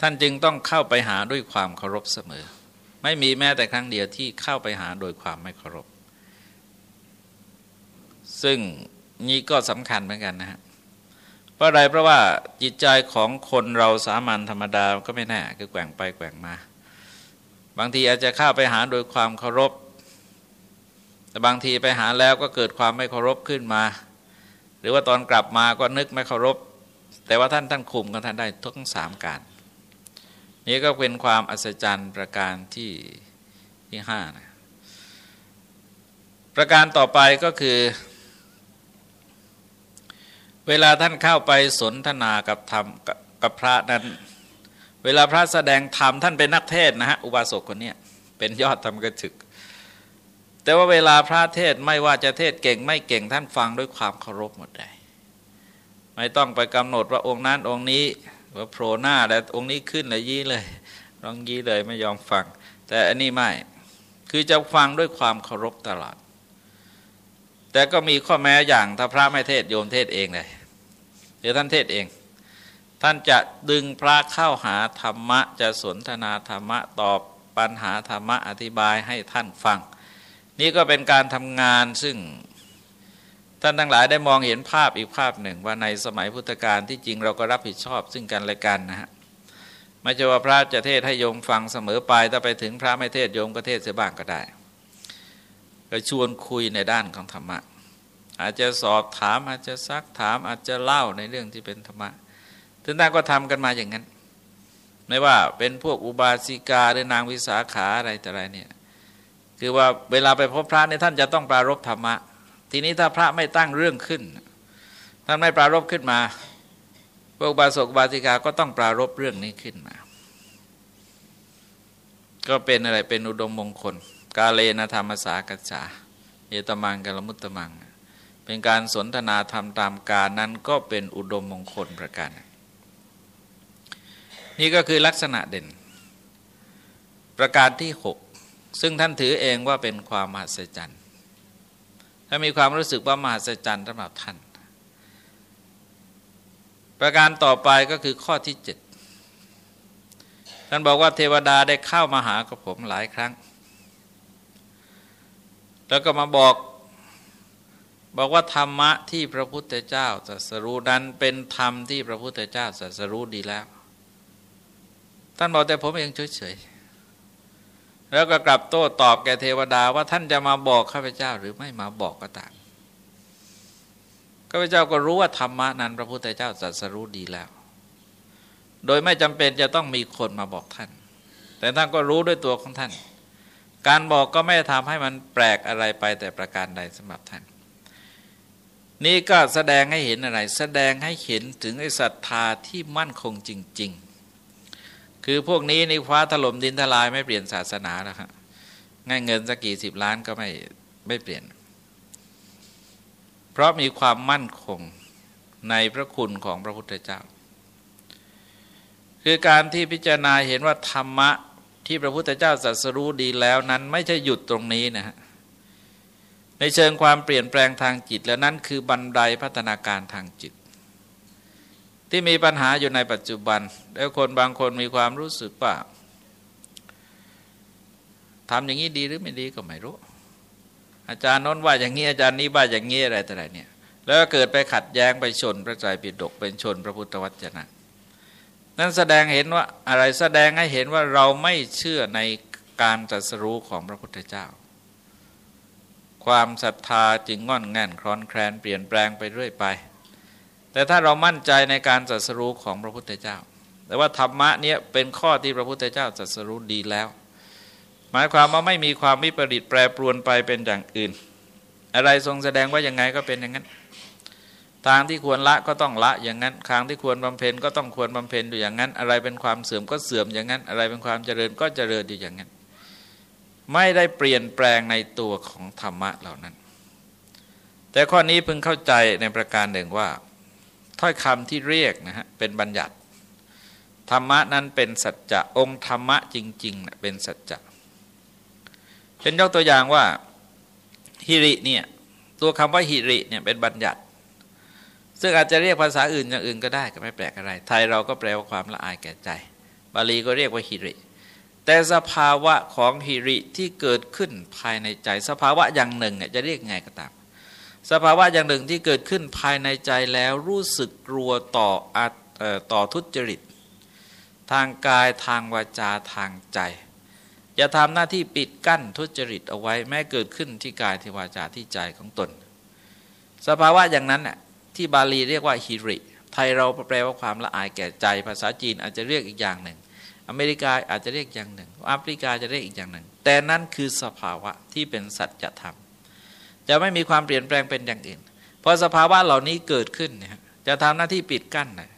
ท่านจึงต้องเข้าไปหาด้วยความเคารพเสมอ ไม่มีแม้แต่ครั้งเดียวที่เข้าไปหาโดยความไม่เคารพ ซึ่งนี้ก็สำคัญเหมือนกันนะฮะ ราะอะไรเพราะว่าจิตใจของคนเราสามัญธรรมดาก็ไม่แน่คือแกว่งไปแกว่งมา บางทีอาจจะเข้าไปหาโดยความเคารพ แต่บางทีไปหาแล้วก็เกิดความไม่เคารพขึ้นมา หรือว่าตอนกลับมาก็นึกไม่เคารพ แต่ว่าท่านท่านคุมกันท่านได้ทั้งสามการ นี่ก็เป็นความอัศจรรย์ประการที่ที่ห้านะประการต่อไปก็คือ เวลาท่านเข้าไปสนทนากับธรรมกับพระนั้น เวลาพระแสดงธรรมท่านเป็นนักเทศนะฮะอุบาสกคนนี้เป็นยอดธรรมกระถึก แต่ว่าเวลาพระเทศไม่ว่าจะเทศเก่งไม่เก่งท่านฟังด้วยความเคารพหมดเลยไม่ต้องไปกำหนดว่าองค์นั้นองค์นี้ว่าโผล่หน้าแล้วองค์นี้ขึ้นเลยยี่เลยร้องยี่เลยไม่ยอมฟัง แต่อันนี้ไม่คือจะฟังด้วยความเคารพตลอด แต่ก็มีข้อแม้อย่างถ้าพระไม่เทศโยมเทศเองเลยเดี๋ยวท่านเทศเอง ท่านจะดึงพระเข้าหาธรรมะ จะสนทนาธรรมะตอบปัญหาธรรมะอธิบายให้ท่านฟัง นี่ก็เป็นการทำงานซึ่งท่านทั้งหลายได้มองเห็นภาพอีกภาพหนึ่ง ว่าในสมัยพุทธกาลที่จริงเราก็รับผิดชอบซึ่งกันและกันนะฮะไม่ใช่ว่าพระจะเทศให้โยมฟังเสมอไปถ้าไปถึงพระไม่เทศโยมก็เทศเสียบ้างก็ได้ ก็ชวนคุยในด้านของธรรมะ อาจจะสอบถามอาจจะซักถามอาจจะเล่าในเรื่องที่เป็นธรรมะท่านก็ทำกันมาอย่างนั้น ไม่ว่าเป็นพวกอุบาสิกาหรือนางวิสาขาอะไรแต่ไรเนี่ยคือว่าเวลาไปพบพระเนี่ยท่านจะต้องปรารบธรรมะ ทีนี้ถ้าพระไม่ตั้งเรื่องขึ้น ท่านไม่ปรารบขึ้นมาพวกบาศกบาสิกาก็ต้องปรารบเรื่องนี้ขึ้นมา ก็เป็นอะไรเป็นอุดมมงคล กาเลนะธรรมสากัจจาเยตมังกลมุตตมัง เป็นการสนทนาธรรมตามการนั้นก็เป็นอุดมมงคลประการ นี่ก็คือลักษณะเด่น ประการที่หกซึ่งท่านถือเองว่าเป็นความมหัศจรรย์ถ้ามีความรู้สึกว่ามหัศจรรย์สำหรับท่าน ประการต่อไปก็คือข้อที่เจ็ดท่านบอกว่าเทวดาได้เข้ามาหากับผมหลายครั้ง แล้วก็มาบอก บอกว่าธรรมะที่พระพุทธเจ้าตรัสรู้นั้นเป็นธรรมที่พระพุทธเจ้าตรัสรู้ดีแล้ว ท่านบอกแต่ผมเองเฉยๆแล้วก็กลับโต้ตอบแก่เทวดาว่าท่านจะมาบอกข้าพเจ้าหรือไม่มาบอกก็ตามข้าพเจ้าก็รู้ว่าธรรมะนั้น พระพุทธเจ้าตรัสรู้ดีแล้ว โดยไม่จำเป็นจะต้องมีคนมาบอกท่าน แต่ท่านก็รู้ด้วยตัวของท่าน การบอกก็ไม่ทำให้มันแปลกอะไรไปแต่ประการใดสำหรับท่าน นี่ก็แสดงให้เห็นอะไร แสดงให้เห็นถึงไอ้ศรัทธาที่มั่นคงจริง ๆ คือพวกนี้ในฟ้าถล่มดินทลายไม่เปลี่ยนศาสนาแล้วครับง่ายเงินสักกี่สิบล้านก็ไม่ไม่เปลี่ยน เพราะมีความมั่นคงในพระคุณของพระพุทธเจ้า คือการที่พิจารณาเห็นว่าธรรมะ ที่พระพุทธเจ้าสัสรู้ดีแล้วนั้นไม่ใช่หยุดตรงนี้นะฮะในเชิงความเปลี่ยนแปลงทางจิตแล้วนั่นคือบันไดพัฒนาการทางจิต ที่มีปัญหาอยู่ในปัจจุบัน แล้วคนบางคนมีความรู้สึกว่าทำอย่างนี้ดีหรือไม่ดีก็ไม่รู้ อาจารย์น้นว่าอย่างนี้อาจารย์นี้ว่าอย่างนี้อะไรแต่ไรเนี่ย แล้วก็เกิดไปขัดแย้งไปชนพระใจปิฎกเป็นชนพระพุทธวจนะ นั้นแสดงเห็นว่าอะไรแสดงให้เห็นว่าเราไม่เชื่อในการตรัสรู้ของพระพุทธเจ้า ความศรัทธาจึงงอนแง่นคลอนแคลนเปลี่ยนแปลงไปเรื่อยไป แต่ถ้าเรามั่นใจในการจัสรู้ของพระพุทธเจ้า แต่ว่าธรรมะเนี้ยเป็นข้อที่พระพุทธเจ้าจัสรู้ดีแล้ว หมายความว่าไม่มีความวิปริตแปรปรวนไปเป็นอย่างอื่น อะไรทรงแสดงว่ายังไงก็เป็นอย่างนั้น ทางที่ควรละก็ต้องละอย่างนั้นทางที่ควรบำเพ็ญก็ต้องควรบำเพ็ญอยู่อย่างนั้น อะไรเป็นความเสื่อมก็เสื่อมอย่างนั้น อะไรเป็นความเจริญก็เจริญอยู่อย่างนั้น ไม่ได้เปลี่ยนแปลงในตัวของธรรมะเหล่านั้น แต่ข้อนี้พึงเข้าใจในประการหนึ่งว่า ถ้อยคำที่เรียกนะฮะเป็นบัญญัติ ธรรมะนั้นเป็นสัจจะองค์ธรรมะจริงๆนะเป็นสัจจะเป็นยกตัวอย่างว่าฮิริเนี่ยตัวคำว่าฮิริเนี่ยเป็นบัญญัติ ซึ่งอาจจะเรียกภาษาอื่นอย่างอื่นก็ได้ก็ไม่แปลกอะไร ไทยเราก็แปลว่าความละอายแก่ใจ บาลีก็เรียกว่าฮิริ แต่สภาวะของฮิริที่เกิดขึ้นภายในใจ สภาวะอย่างหนึ่งเนี่ยจะเรียกไงก็ตาม สภาวะอย่างหนึ่งที่เกิดขึ้นภายในใจแล้วรู้สึกกลัวต่อต่อทุจริต ทางกายทางวาจาทางใจอย่าทำหน้าที่ปิดกั้นทุจริตเอาไว้แม้เกิดขึ้นที่กายที่วาจาที่ใจของตน สภาวะอย่างนั้นน่ะ ที่บาลีเรียกว่าฮิริ ไทยเราแปลว่าความละอายแก่ใจ ภาษาจีนอาจจะเรียกอีกอย่างหนึ่ง อเมริกาอาจจะเรียกอย่างหนึ่งแอฟริกาจะเรียกอีกอย่างหนึ่ง แต่นั่นคือสภาวะที่เป็นสัจธรรม จะไม่มีความเปลี่ยนแปลงเป็นอย่างอื่น พอสภาวะเหล่านี้เกิดขึ้นเนี่ยจะทำหน้าที่ปิดกั้นนะ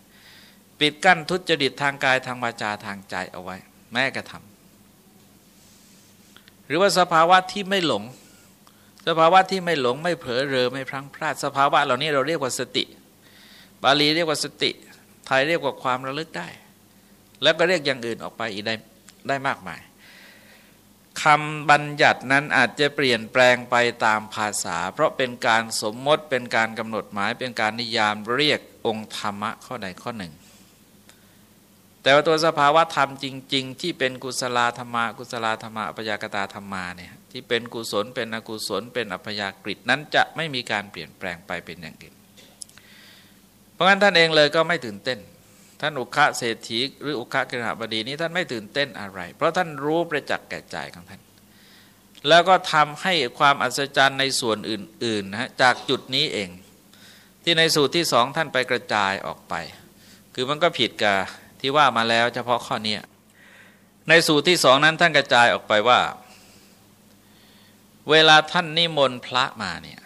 ปิดกั้นทุจริตทางกายทางวาจาทางใจเอาไว้ แม้กระทำหรือว่าสภาวะที่ไม่หลง สภาวะที่ไม่หลงไม่เผลอเรอไม่พลั้งพลาด สภาวะเหล่านี้เราเรียกว่าสติ บาลีเรียกว่าสติ ไทยเรียกว่าความระลึกได้ แล้วก็เรียกอย่างอื่นออกไปอีกได้ได้มากมายคำบัญญัตินั้นอาจจะเปลี่ยนแปลงไปตามภาษา เพราะเป็นการสมมติเป็นการกำหนดหมาย เป็นการนิยามเรียกองค์ธรรมะข้อใดข้อหนึ่ง แต่ว่าตัวสภาวะธรรมจริง ๆ ที่เป็นกุศลธรรมะกุศลธรรมะอภยากตาธรรมาเนี่ย ที่เป็นกุศลเป็นอกุศล เป็นอัพยากฤินั้นจะไม่มีการเปลี่ยนแปลงไปเป็นอย่างอื่นเพราะงั้นท่านเองเลยก็ไม่ตื่นเต้น ท่านอุคะเศรษฐีหรืออุคะกิรหบดีนี้ท่านไม่ตื่นเต้นอะไร เพราะท่านรู้ประจักษ์แก่ใจของท่าน แล้วก็ทำให้ความอัศจรรย์ในส่วนอื่นๆนะจากจุดนี้เอง ที่ในสูตรที่สองท่านไปกระจายออกไป คือมันก็ผิดกับที่ว่ามาแล้วเฉพาะข้อนี้ในสูตรที่สองนั้นท่านกระจายออกไปว่า เวลาท่านนิมนต์พระมาเนี่ย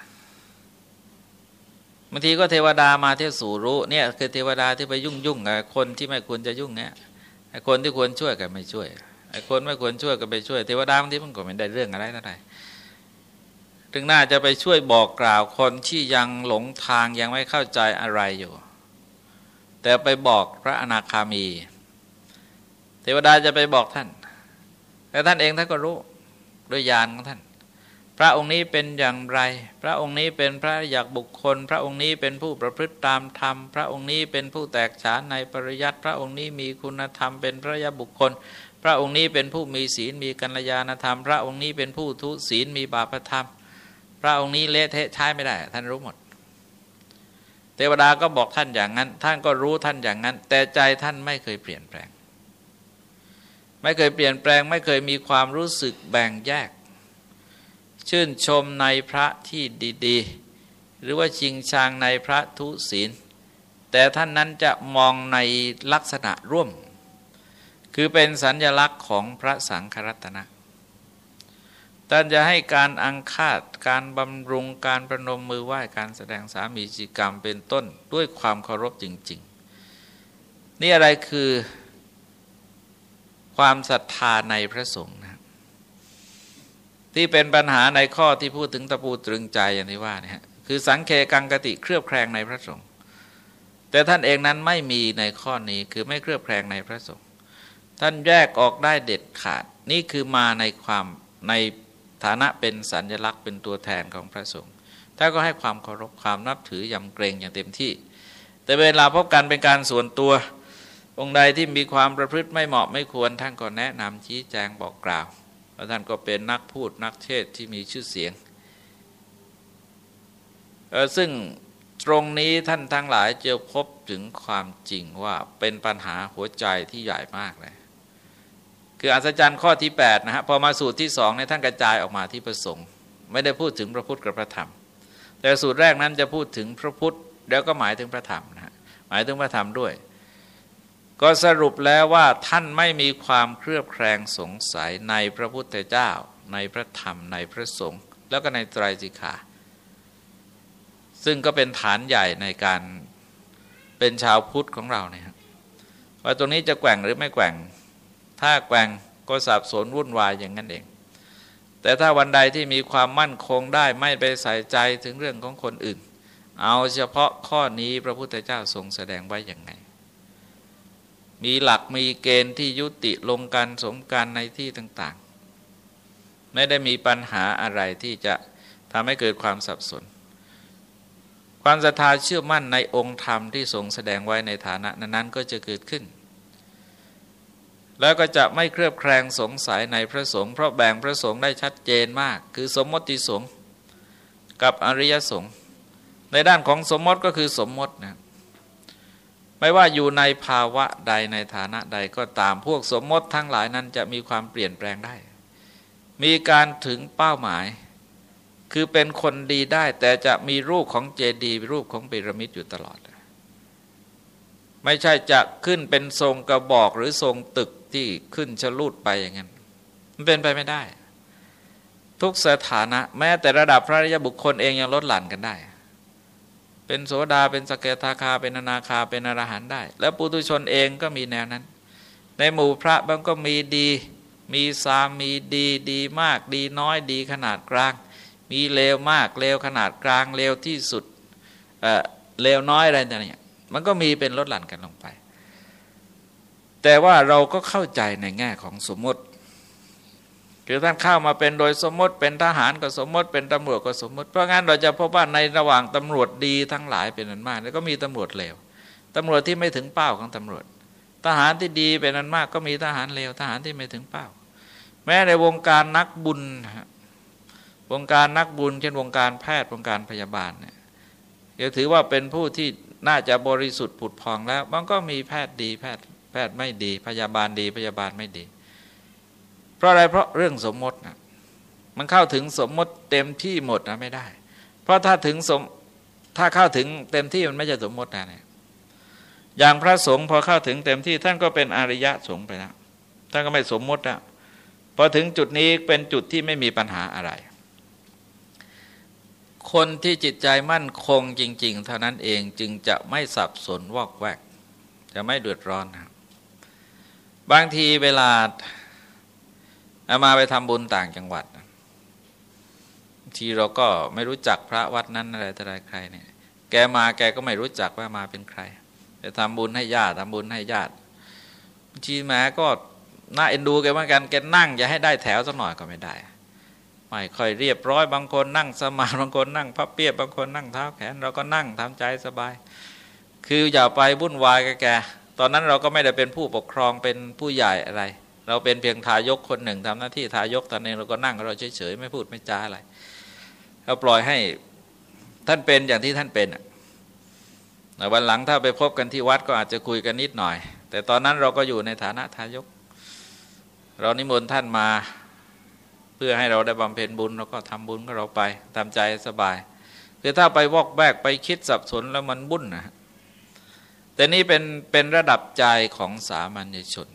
บางทีก็เทวดามาเที่ยวสู่รู้เนี่ยคือเทวดาที่ไปยุ่งยุ่งกับคนที่ไม่ควรจะยุ่งเนี่ยไอ้คนที่ควรช่วยก็ไม่ช่วยไอ้คนไม่ควรช่วยก็ไปช่วยเทวดาบางทีมันก็ไม่ได้เรื่องอะไรเท่าไหร่ถึงน่าจะไปช่วยบอกกล่าวคนที่ยังหลงทางยังไม่เข้าใจอะไรอยู่ แต่ไปบอกพระอนาคามี เทวดาจะไปบอกท่าน แต่ท่านเองท่านก็รู้ด้วยญาณของท่าน พระองค์นี้เป็นอย่างไร พระองค์นี้เป็นพระอยากบุคคล พระองค์นี้เป็นผู้ประพฤติตามธรรม พระองค์นี้เป็นผู้แตกฉานในปริยัติ พระองค์นี้มีคุณธรรมเป็นพระยาบุคคล พระองค์นี้เป็นผู้มีศีลมีกัลยาณธรรม พระองค์นี้เป็นผู้ทุศีลมีบาปธรรม พระองค์นี้เละเทะใช้ไม่ได้ ท่านรู้หมด เทวดาก็บอกท่านอย่างนั้น ท่านก็รู้ท่านอย่างนั้น แต่ใจท่านไม่เคยเปลี่ยนแปลง ไม่เคยเปลี่ยนแปลง ไม่เคยมีความรู้สึกแบ่งแยก ชื่นชมในพระที่ดี ๆ หรือว่าชิงชางในพระทุศีล แต่ท่านนั้นจะมองในลักษณะร่วม คือเป็นสัญญลักษณ์ของพระสังฆรัตนะท่านจะให้การอังคาดการบำรุงการประนมมือไหว้การแสดงสามีจิกรรมเป็นต้นด้วยความเคารพจริง ๆ นี่อะไรคือความศรัทธาในพระสงฆ์ ที่เป็นปัญหาในข้อที่พูดถึงตะปูตรึงใจอย่างที่ว่าเนี่ยคือสังเคกังกติเครือบแคลงในพระสงฆ์แต่ท่านเองนั้นไม่มีในข้อนี้คือไม่เครือบแคลงในพระสงฆ์ท่านแยกออกได้เด็ดขาดนี่คือมาในความในฐานะเป็นสัญลักษณ์เป็นตัวแทนของพระสงฆ์ท่านก็ให้ความเคารพความนับถือยำเกรงอย่างเต็มที่ แต่เวลาพบกันเป็นการส่วนตัว องค์ใดที่มีความประพฤติไม่เหมาะไม่ควรท่านก็แนะนำชี้แจงบอกกล่าว แล้วท่านก็เป็นนักพูดนักเทศที่มีชื่อเสียง ซึ่งตรงนี้ท่านทั้งหลายเจอพบถึงความจริงว่าเป็นปัญหาหัวใจที่ใหญ่มากเลยคืออัศจรรย์ข้อที่8นะฮะพอมาสูตรที่สองเนี่ยท่านกระจายออกมาที่ประสงค์ ไม่ได้พูดถึงพระพุทธกับพระธรรม แต่สูตรแรกนั้นจะพูดถึงพระพุทธแล้วก็หมายถึงพระธรรมนะฮะหมายถึงพระธรรมด้วย ก็สรุปแล้วว่าท่านไม่มีความเครือบแคลงสงสัยในพระพุทธเจ้า ในพระธรรมในพระสงฆ์แล้วก็ในไตรสิกขา ซึ่งก็เป็นฐานใหญ่ในการเป็นชาวพุทธของเราเนี่ยว่าตรงนี้จะแกว่งหรือไม่แกว่ง ถ้าแกว่งก็สับสนวุ่นวายอย่างนั้นเอง แต่ถ้าวันใดที่มีความมั่นคงได้ไม่ไปใส่ใจถึงเรื่องของคนอื่น เอาเฉพาะข้อนี้พระพุทธเจ้าทรงแสดงไว้อย่างไง มีหลักมีเกณฑ์ที่ยุติลงการสมการในที่ต่าง ๆ ไม่ได้มีปัญหาอะไรที่จะทำให้เกิดความสับสน ความศรัทธาเชื่อมั่นในองค์ธรรมที่ทรงแสดงไว้ในฐานะนั้นๆก็จะเกิดขึ้น แล้วก็จะไม่เครือบแคลงสงสัยในพระสงฆ์เพราะแบ่งพระสงฆ์ได้ชัดเจนมาก คือสมมติสงฆ์กับอริยสงฆ์ในด้านของสมมติก็คือสมมตินะ ไม่ว่าอยู่ในภาวะใดในฐานะใดก็ตามพวกสมมติทั้งหลายนั้นจะมีความเปลี่ยนแปลงได้ มีการถึงเป้าหมาย คือเป็นคนดีได้ แต่จะมีรูปของเจดีย์รูปของปิรามิดอยู่ตลอด ไม่ใช่จะขึ้นเป็นทรงกระบอกหรือทรงตึกที่ขึ้นชะลูดไปอย่างนั้น มันเป็นไปไม่ได้ ทุกสถานะแม้แต่ระดับพระริยบุคคลเองยังลดหลั่นกันได้ เป็นโสดาเป็นสเกทาคาเป็นนาคาเป็นอรหันต์ได้ แล้วปุถุชนเองก็มีแนวนั้น ในหมู่พระบางก็มีดี มีสามมีดีดีมาก ดีน้อยดีขนาดกลาง มีเลวมากเลวขนาดกลางเลวที่สุดเเลวน้อยอะไรเนี่ยมันก็มีเป็นลดหลั่นกันลงไป แต่ว่าเราก็เข้าใจในแง่ของสมมติ คือท่านเข้ามาเป็นโดยสมมติเป็นทหารก็สมมติเป็นตำรวจก็สมมติ เพราะงั้นเราจะพบว่าในระหว่างตำรวจดีทั้งหลายเป็นอันมาก แล้วก็มีตำรวจเลวตำรวจที่ไม่ถึงเป้าของตำรวจ ทหารที่ดีเป็นอันมาก ก็มีทหารเลวทหารที่ไม่ถึงเป้า แม้ในวงการนักบุญวงการนักบุญ เช่นวงการแพทย์วงการพยาบาลเนี่ยถือว่าเป็นผู้ที่น่าจะบริสุทธิ์ผุดพองแล้ว มันก็มีแพทย์ดีแพทย์แพทย์ไม่ดี พยาบาลดีพยาบาลไม่ดี เพราะอะไรเพราะเรื่องสมมตินะมันเข้าถึงสมมติเต็มที่หมดนะไม่ได้ เพราะถ้าถึงสมถ้าเข้าถึงเต็มที่มันไม่ใช่สมมตินะเนี่ยอย่างพระสงฆ์พอเข้าถึงเต็มที่ท่านก็เป็นอริยะสงฆ์ไปแล้วท่านก็ไม่สมมติแล้วพอถึงจุดนี้เป็นจุดที่ไม่มีปัญหาอะไร คนที่จิตใจมั่นคงจริง ๆ เท่านั้นเองจึงจะไม่สับสนวอกแวก จะไม่เดือดร้อนนะบางทีเวลา อามาไปทำบุญต่างจังหวัด ทีเราก็ไม่รู้จักพระวัดนั้นอะไรแต่ไรใครเนี่ย แกมาแกก็ไม่รู้จักว่ามาเป็นใครจะทำบุญให้ญาติทำบุญให้ญาติทีแม้ก็น่าเอ็นดูแกเหมือนกันแกนั่งจะให้ได้แถวสักหน่อยก็ไม่ได้ไม่ค่อยเรียบร้อยบางคนนั่งสมาบางคนนั่งพับเปียบบางคนนั่งเท้าแขน เราก็นั่งทำใจสบาย คืออย่าไปวุ่นวายกับแก ตอนนั้นเราก็ไม่ได้เป็นผู้ปกครองเป็นผู้ใหญ่อะไร เราเป็นเพียงทายกคนหนึ่งทำหน้าที่ทายกตอนเองเราก็นั่งเราเฉยๆไม่พูดไม่จาอะไรเราปล่อยให้ท่านเป็นอย่างที่ท่านเป็นวันหลังถ้าไปพบกันที่วัดก็อาจจะคุยกันนิดหน่อย แต่ตอนนั้นเราก็อยู่ในฐานะทายก เรานิมนต์ท่านมา เพื่อให้เราได้บำเพ็ญบุญเราก็ทำบุญก็เราไปทำใจสบาย คือถ้าไปวอกแบกไปคิดสับสนแล้วมันบุญนะแต่นี่เป็นเป็นระดับใจของสามัญชน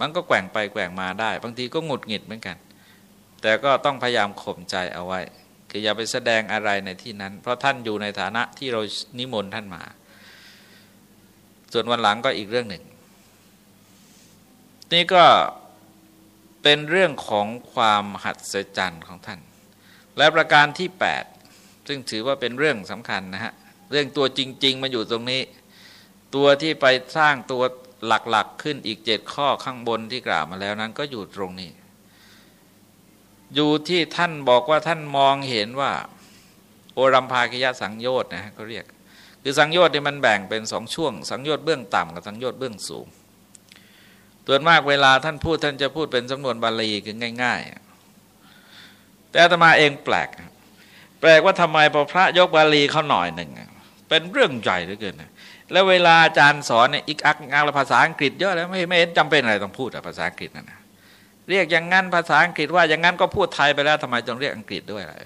มันก็แกว่งไปแกว่งมาได้ บางทีก็หงุดหงิดเหมือนกัน แต่ก็ต้องพยายามข่มใจเอาไว้ คืออย่าไปแสดงอะไรในที่นั้น เพราะท่านอยู่ในฐานะที่เรานิมนต์ท่านมา ส่วนวันหลังก็อีกเรื่องหนึ่ง นี่ก็เป็นเรื่องของความหัศจรรย์ของท่าน และประการที่ 8 ซึ่งถือว่าเป็นเรื่องสำคัญนะฮะ เรื่องตัวจริง ๆ มาอยู่ตรงนี้ ตัวที่ไปสร้างตัว หลักๆขึ้นอีกเจ็ดข้อข้างบนที่กล่าวมาแล้วนั้นก็อยู่ตรงนี้ อยู่ที่ท่านบอกว่าท่านมองเห็นว่า โอรัมภาคิยสังโยชน์นะฮะเขาเรียก คือสังโยชน์ที่มันแบ่งเป็นสองช่วง สังโยชน์เบื้องต่ำกับสังโยชน์เบื้องสูงส่วนมากเวลาท่านพูดท่านจะพูดเป็นจำนวนบาลีคือง่าย ๆ แต่อาตมาเองแปลก แปลกว่าทำไมพอพระยกบาลีเขาหน่อยหนึ่งเป็นเรื่องใหญ่เหลือเกิน แล้วเวลาอาจารย์สอนเนี่ยอีกอักงานภาษาอังกฤษเยอะแล้วไม่ไม่เห็นจำเป็นอะไรต้องพูดภาษาอังกฤษนั่นนะเรียกอย่างงั้นภาษาอังกฤษว่าอย่างงั้นก็พูดไทยไปแล้วทำไมต้องเรียกอังกฤษด้วยอะไร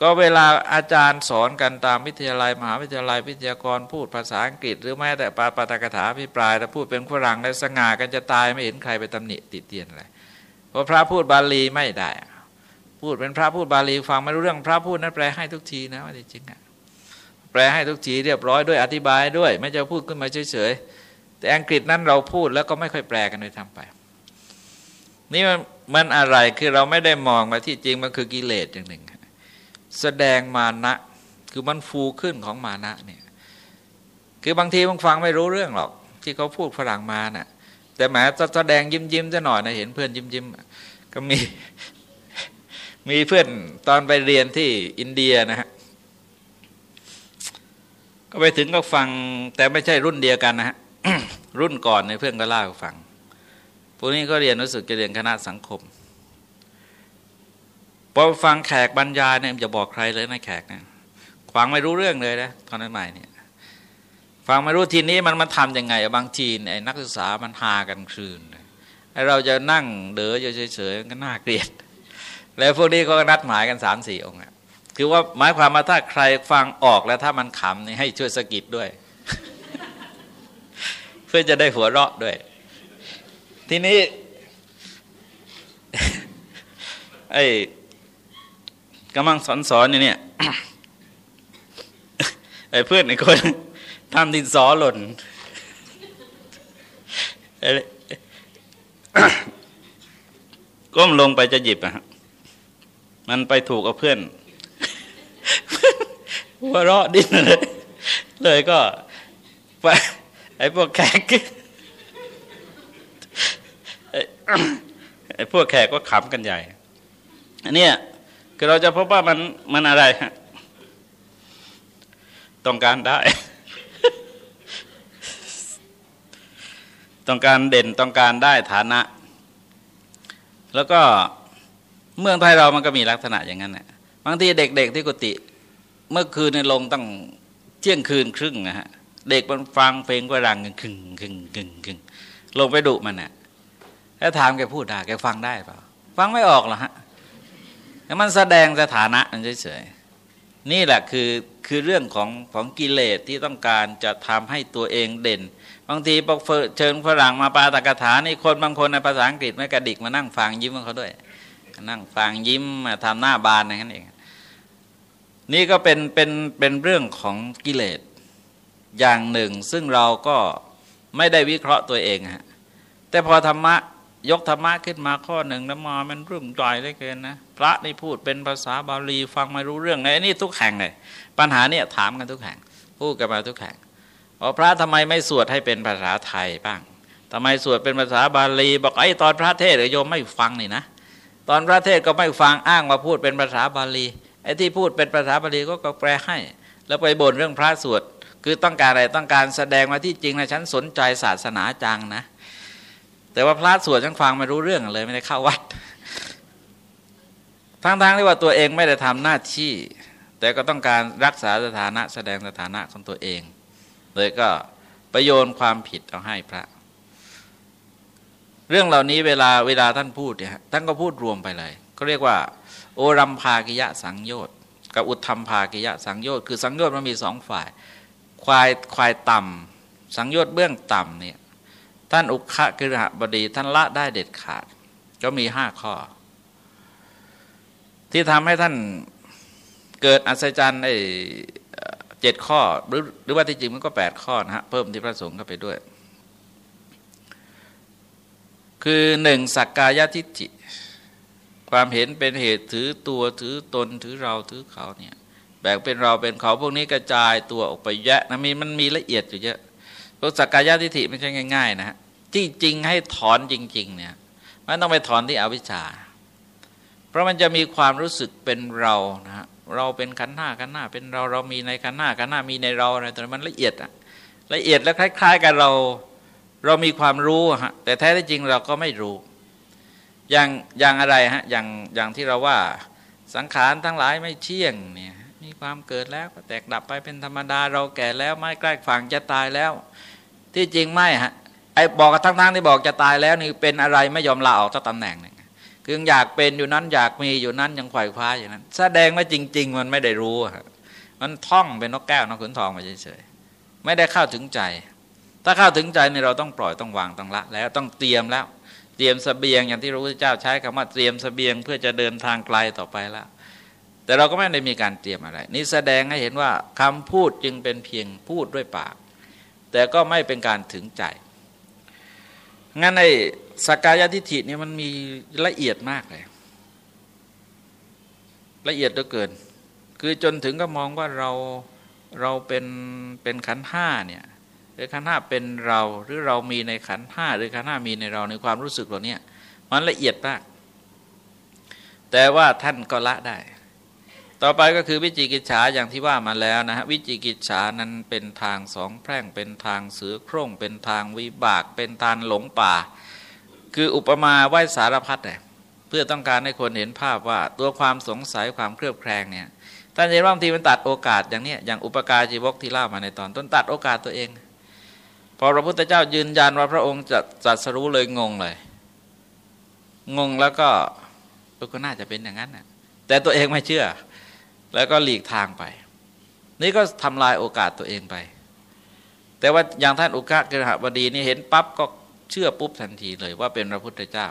ก็เวลาอาจารย์สอนกันตามวิทยาลัยมหาวิทยาลัยวิทยากรพูดภาษาอังกฤษ หรือแม้แต่ปาปาตกถาพิปรายถ้าพูดเป็นฝรั่งแล้วสง่ากันจะตายไม่เห็นใครไปตำหนิติเตียนอะไรเพราะพระพูดบาลีไม่ได้ พูดเป็นพระพูดบาลีฟังไม่รู้เรื่องพระพูดนั้นแปลให้ทุกทีนะว่าจริงอะ แปลให้ทุกทีเรียบร้อยด้วยอธิบายด้วย ไม่จะพูดขึ้นมาเฉยๆแต่อังกฤษนั้นเราพูดแล้วก็ไม่ค่อยแปลกันเลยทำไป นี่มันมันอะไรคือเราไม่ได้มองมาที่จริงมันคือกิเลสอย่างหนึ่ง แสดงมานะคือมันฟูขึ้นของมานะเนี่ยคือบางทีบางฟังไม่รู้เรื่องหรอก ที่เขาพูดฝรั่งมานะ่ะ แต่แหมจะแสดงยิ้มยิ้มจะหน่อยนะเห็นเพื่อนยิ้มยิ้มก็มีมีเพื่อนตอนไปเรียนที่อินเดียนะฮะ ก็ไปถึงก็ฟัง แต่ไม่ใช่รุ่นเดียวกันนะฮะรุ่นก่อนในเพื่อนก็เล่าฟังพวกนี้ก็เรียนรู้สึกจะเรียนคณะสังคมพอฟังแขกบรรยายเนี่ยจะบอกใครเลยนะแขกเนี่ยฟังไม่รู้เรื่องเลยนะตอนนั้นใหม่เนี่ย ฟังไม่รู้ทีนี้มันมันทำยังไงบางทีไอ้นักศึกษามันหากันคืนไอ้เราจะนั่งเด๋อเฉยๆก็น่าเกลียด แล้วพวกนี้ก็นัดหมายกันสามสี่องค์ คือว่าหมายความว่าถ้าใครฟังออกแล้วถ้ามันขำนี่ให้ช่วยสกิดด้วย เพื่อจะได้หัวเราะด้วย ทีนี้ไอ้กำลังสอนสอนอยู่เนี่ยไอ้เพื่อนไอ้คนทำดินสอหล่นก้มลงไปจะหยิบอะมันไปถูกกับเพื่อน หัวเราะดิ้นเลยเลยก็ไปไอ้พวกแขกไอ้พวกแขกก็ขำกันใหญ่ อันเนี้ยคือเราจะพบว่ามันมันอะไรฮะต้องการได้ ต้องการเด่นต้องการได้ฐานะ แล้วก็เมืองไทยเรามันก็มีลักษณะอย่างนั้นแหละบางทีเด็ก ๆ ที่กุฏิ เมื่อคืนในลงตั้งเที่ยงคืนครึ่งนะฮะเด็กมันฟังเพลงก็รังกันคึงคึงคึงคึงลงไปดุมันนะ่ะแล้วถามแกพูดด่าแกฟังได้เปล่าฟังไม่ออกหรอฮะมันแสดงสถานะมันเฉยๆนี่แหละคือคือเรื่องของของกิเลสที่ต้องการจะทำให้ตัวเองเด่น บางทีปกเชิญฝรั่งมาปาตกถานี่คนบางคนในภาษาอังกฤษไม่กระดิกมานั่งฟังยิ้มเขาด้วย นั่งฟังยิ้มมาทำหน้าบานอย่างนั้นเอง นี่ก็เป็นเป็นเป็นเรื่องของกิเลสอย่างหนึ่ง ซึ่งเราก็ไม่ได้วิเคราะห์ตัวเองฮะแต่พอธรรมะยกธรรมะขึ้นมาข้อหนึ่งแล้วมามันรื่งใหญ่เลยเกินนะพระนี่พูดเป็นภาษาบาลีฟังไม่รู้เรื่องไงนี่ทุกแห่งเลยปัญหาเนี่ยถามกันทุกแห่งพูดกันมาทุกแห่งว่าพระทำไมไม่สวดให้เป็นภาษาไทยบ้างทำไมสวดเป็นภาษาบาลี บอกไอ้ตอนพระเทศโยมไม่ฟังนี่นะ ตอนพระเทศก็ไม่ฟังอ้างมาพูดเป็นภาษาบาลี อ้ที่พูดเป็นภาษาบาลีก็แปลให้ แล้วไปบ่นเรื่องพระสวดคือต้องการอะไรต้องการแสดงมาที่จริงนะฉันสนใจศาสนาจังนะ แต่ว่าพระสวดฉันฟังไม่รู้เรื่องเลยไม่ได้เข้าวัดทั้งๆที่ว่าตัวเองไม่ได้ทำหน้าที่ แต่ก็ต้องการรักษาสถานะแสดงสถานะของตัวเอง เลยก็ประโยชน์ความผิดเอาให้พระ เรื่องเหล่านี้เวลาเวลาท่านพูดเนี่ยท่านก็พูดรวมไปเลยเขาเรียกว่า โอรัมภากิยะสังโยชน์กับอุทธรรมภากิยะสังโยชน์คือสังโยชน์มันมีสองฝ่ายควายควายต่ำสังโยชน์เบื้องต่ำเนี่ยท่านอุคะกิรหบดีท่านละได้เด็ดขาด ก็มีห้าข้อ ที่ทำให้ท่านเกิดอัศจรรย์ไอ้เจ็ดข้อหรือหรือว่าที่จริงมันก็แปดข้อนะฮะเพิ่มที่พระสงฆ์เข้าไปด้วย คือหนึ่งสักกายทิฏฐิ ความเห็นเป็นเหตุถือตัวถือตนถือเราถือเขาเนี่ยแบ่งเป็นเราเป็นเขาพวกนี้กระจายตัวออกไปแยะนะมีมันมีละเอียดอยู่เยอะพวกสักกายทิฏฐิไม่ใช่ง่าย ๆ นะฮะที่จริงให้ถอนจริง ๆ เนี่ยมันต้องไปถอนที่อวิชชา เพราะมันจะมีความรู้สึกเป็นเรานะฮะเราเป็นขันหน้าขันหน้าเป็นเราเรามีในขันหน้าขันหน้ามีในเราอะไรแต่มันละเอียดอะละเอียดแล้วคล้าย ๆ กันเรา เรามีความรู้ฮะแต่แท้ที่จริงเราก็ไม่รู้ อย่างอย่างอะไรฮะอย่างอย่างที่เราว่าสังขารทั้งหลายไม่เที่ยงเนี่ยมีความเกิดแล้วก็แตกดับไปเป็นธรรมดา เราแก่แล้วไม่ใกล้ฝั่งจะตายแล้ว ที่จริงไม่ฮะไอ้บอกทั้งทั้งที่บอกจะตายแล้วนี่เป็นอะไรไม่ยอมลาออกจากตำแหน่งหนึ่งคืออยากเป็นอยู่นั้นอยากมีอยู่นั้นยังไขว่คว้าอยู่นั้น แสดงว่าจริง ๆ มันไม่ได้รู้มันท่องเป็นนกแก้วนกขุนทองมาเฉยๆไม่ได้เข้าถึงใจ ถ้าเข้าถึงใจนี่เราต้องปล่อยต้องวางต้องละ แล้วต้องเตรียมแล้ว ตรียมสเสบียงอย่างที่พระพุทธเจ้าใช้คำว่าเตรียมสเสบียงเพื่อจะเดินทางไกลต่อไปแล้ว แต่เราก็ไม่ได้มีการเตรียมอะไร นี่แสดงให้เห็นว่าคำพูดจึงเป็นเพียงพูดด้วยปาก แต่ก็ไม่เป็นการถึงใจ งั้นในสกายทิฏฐินี่มันมีละเอียดมากเลย ละเอียดเหลือเกิน คือจนถึงก็มองว่าเราเราเป็นเป็นขันห้าเนี่ย รือขันห้าเป็นเราหรือเรามีในขันห้าหรือขันห้ามีในเราในความรู้สึกเรานี่ยมันละเอียดมาก แต่ว่าท่านก็ละได้ ต่อไปก็คือวิจิกิจฉาอย่างที่ว่ามาแล้วนะฮะวิจิกิจฉานั้นเป็นทางสองแพร่งเป็นทางเสือโคร่ง เป็นทางวิบาก เป็นทางหลงป่า คืออุปมาไหวสารพัดเลยเพื่อต้องการให้คนเห็นภาพว่าตัวความสงสัยความเครือบแคลงเนี่ยท่านเห็นว่าบางทีมันตัดโอกาสอย่างนี้อย่างอุปการจีวกที่เล่ามาในตอนต้นตัดโอกาสตัวเอง พอพระพุทธเจ้ายืนยันว่าพระองค์จะจัดสรู้เลยงงเลย งงแล้วก็ก็น่าจะเป็นอย่างนั้นนะแต่ตัวเองไม่เชื่อ แล้วก็หลีกทางไป นี่ก็ทำลายโอกาสตัวเองไป แต่ว่าอย่างท่านอุกะกรหบดีนี่เห็นปั๊บก็เชื่อปุ๊บทันทีเลยว่าเป็นพระพุทธเจ้า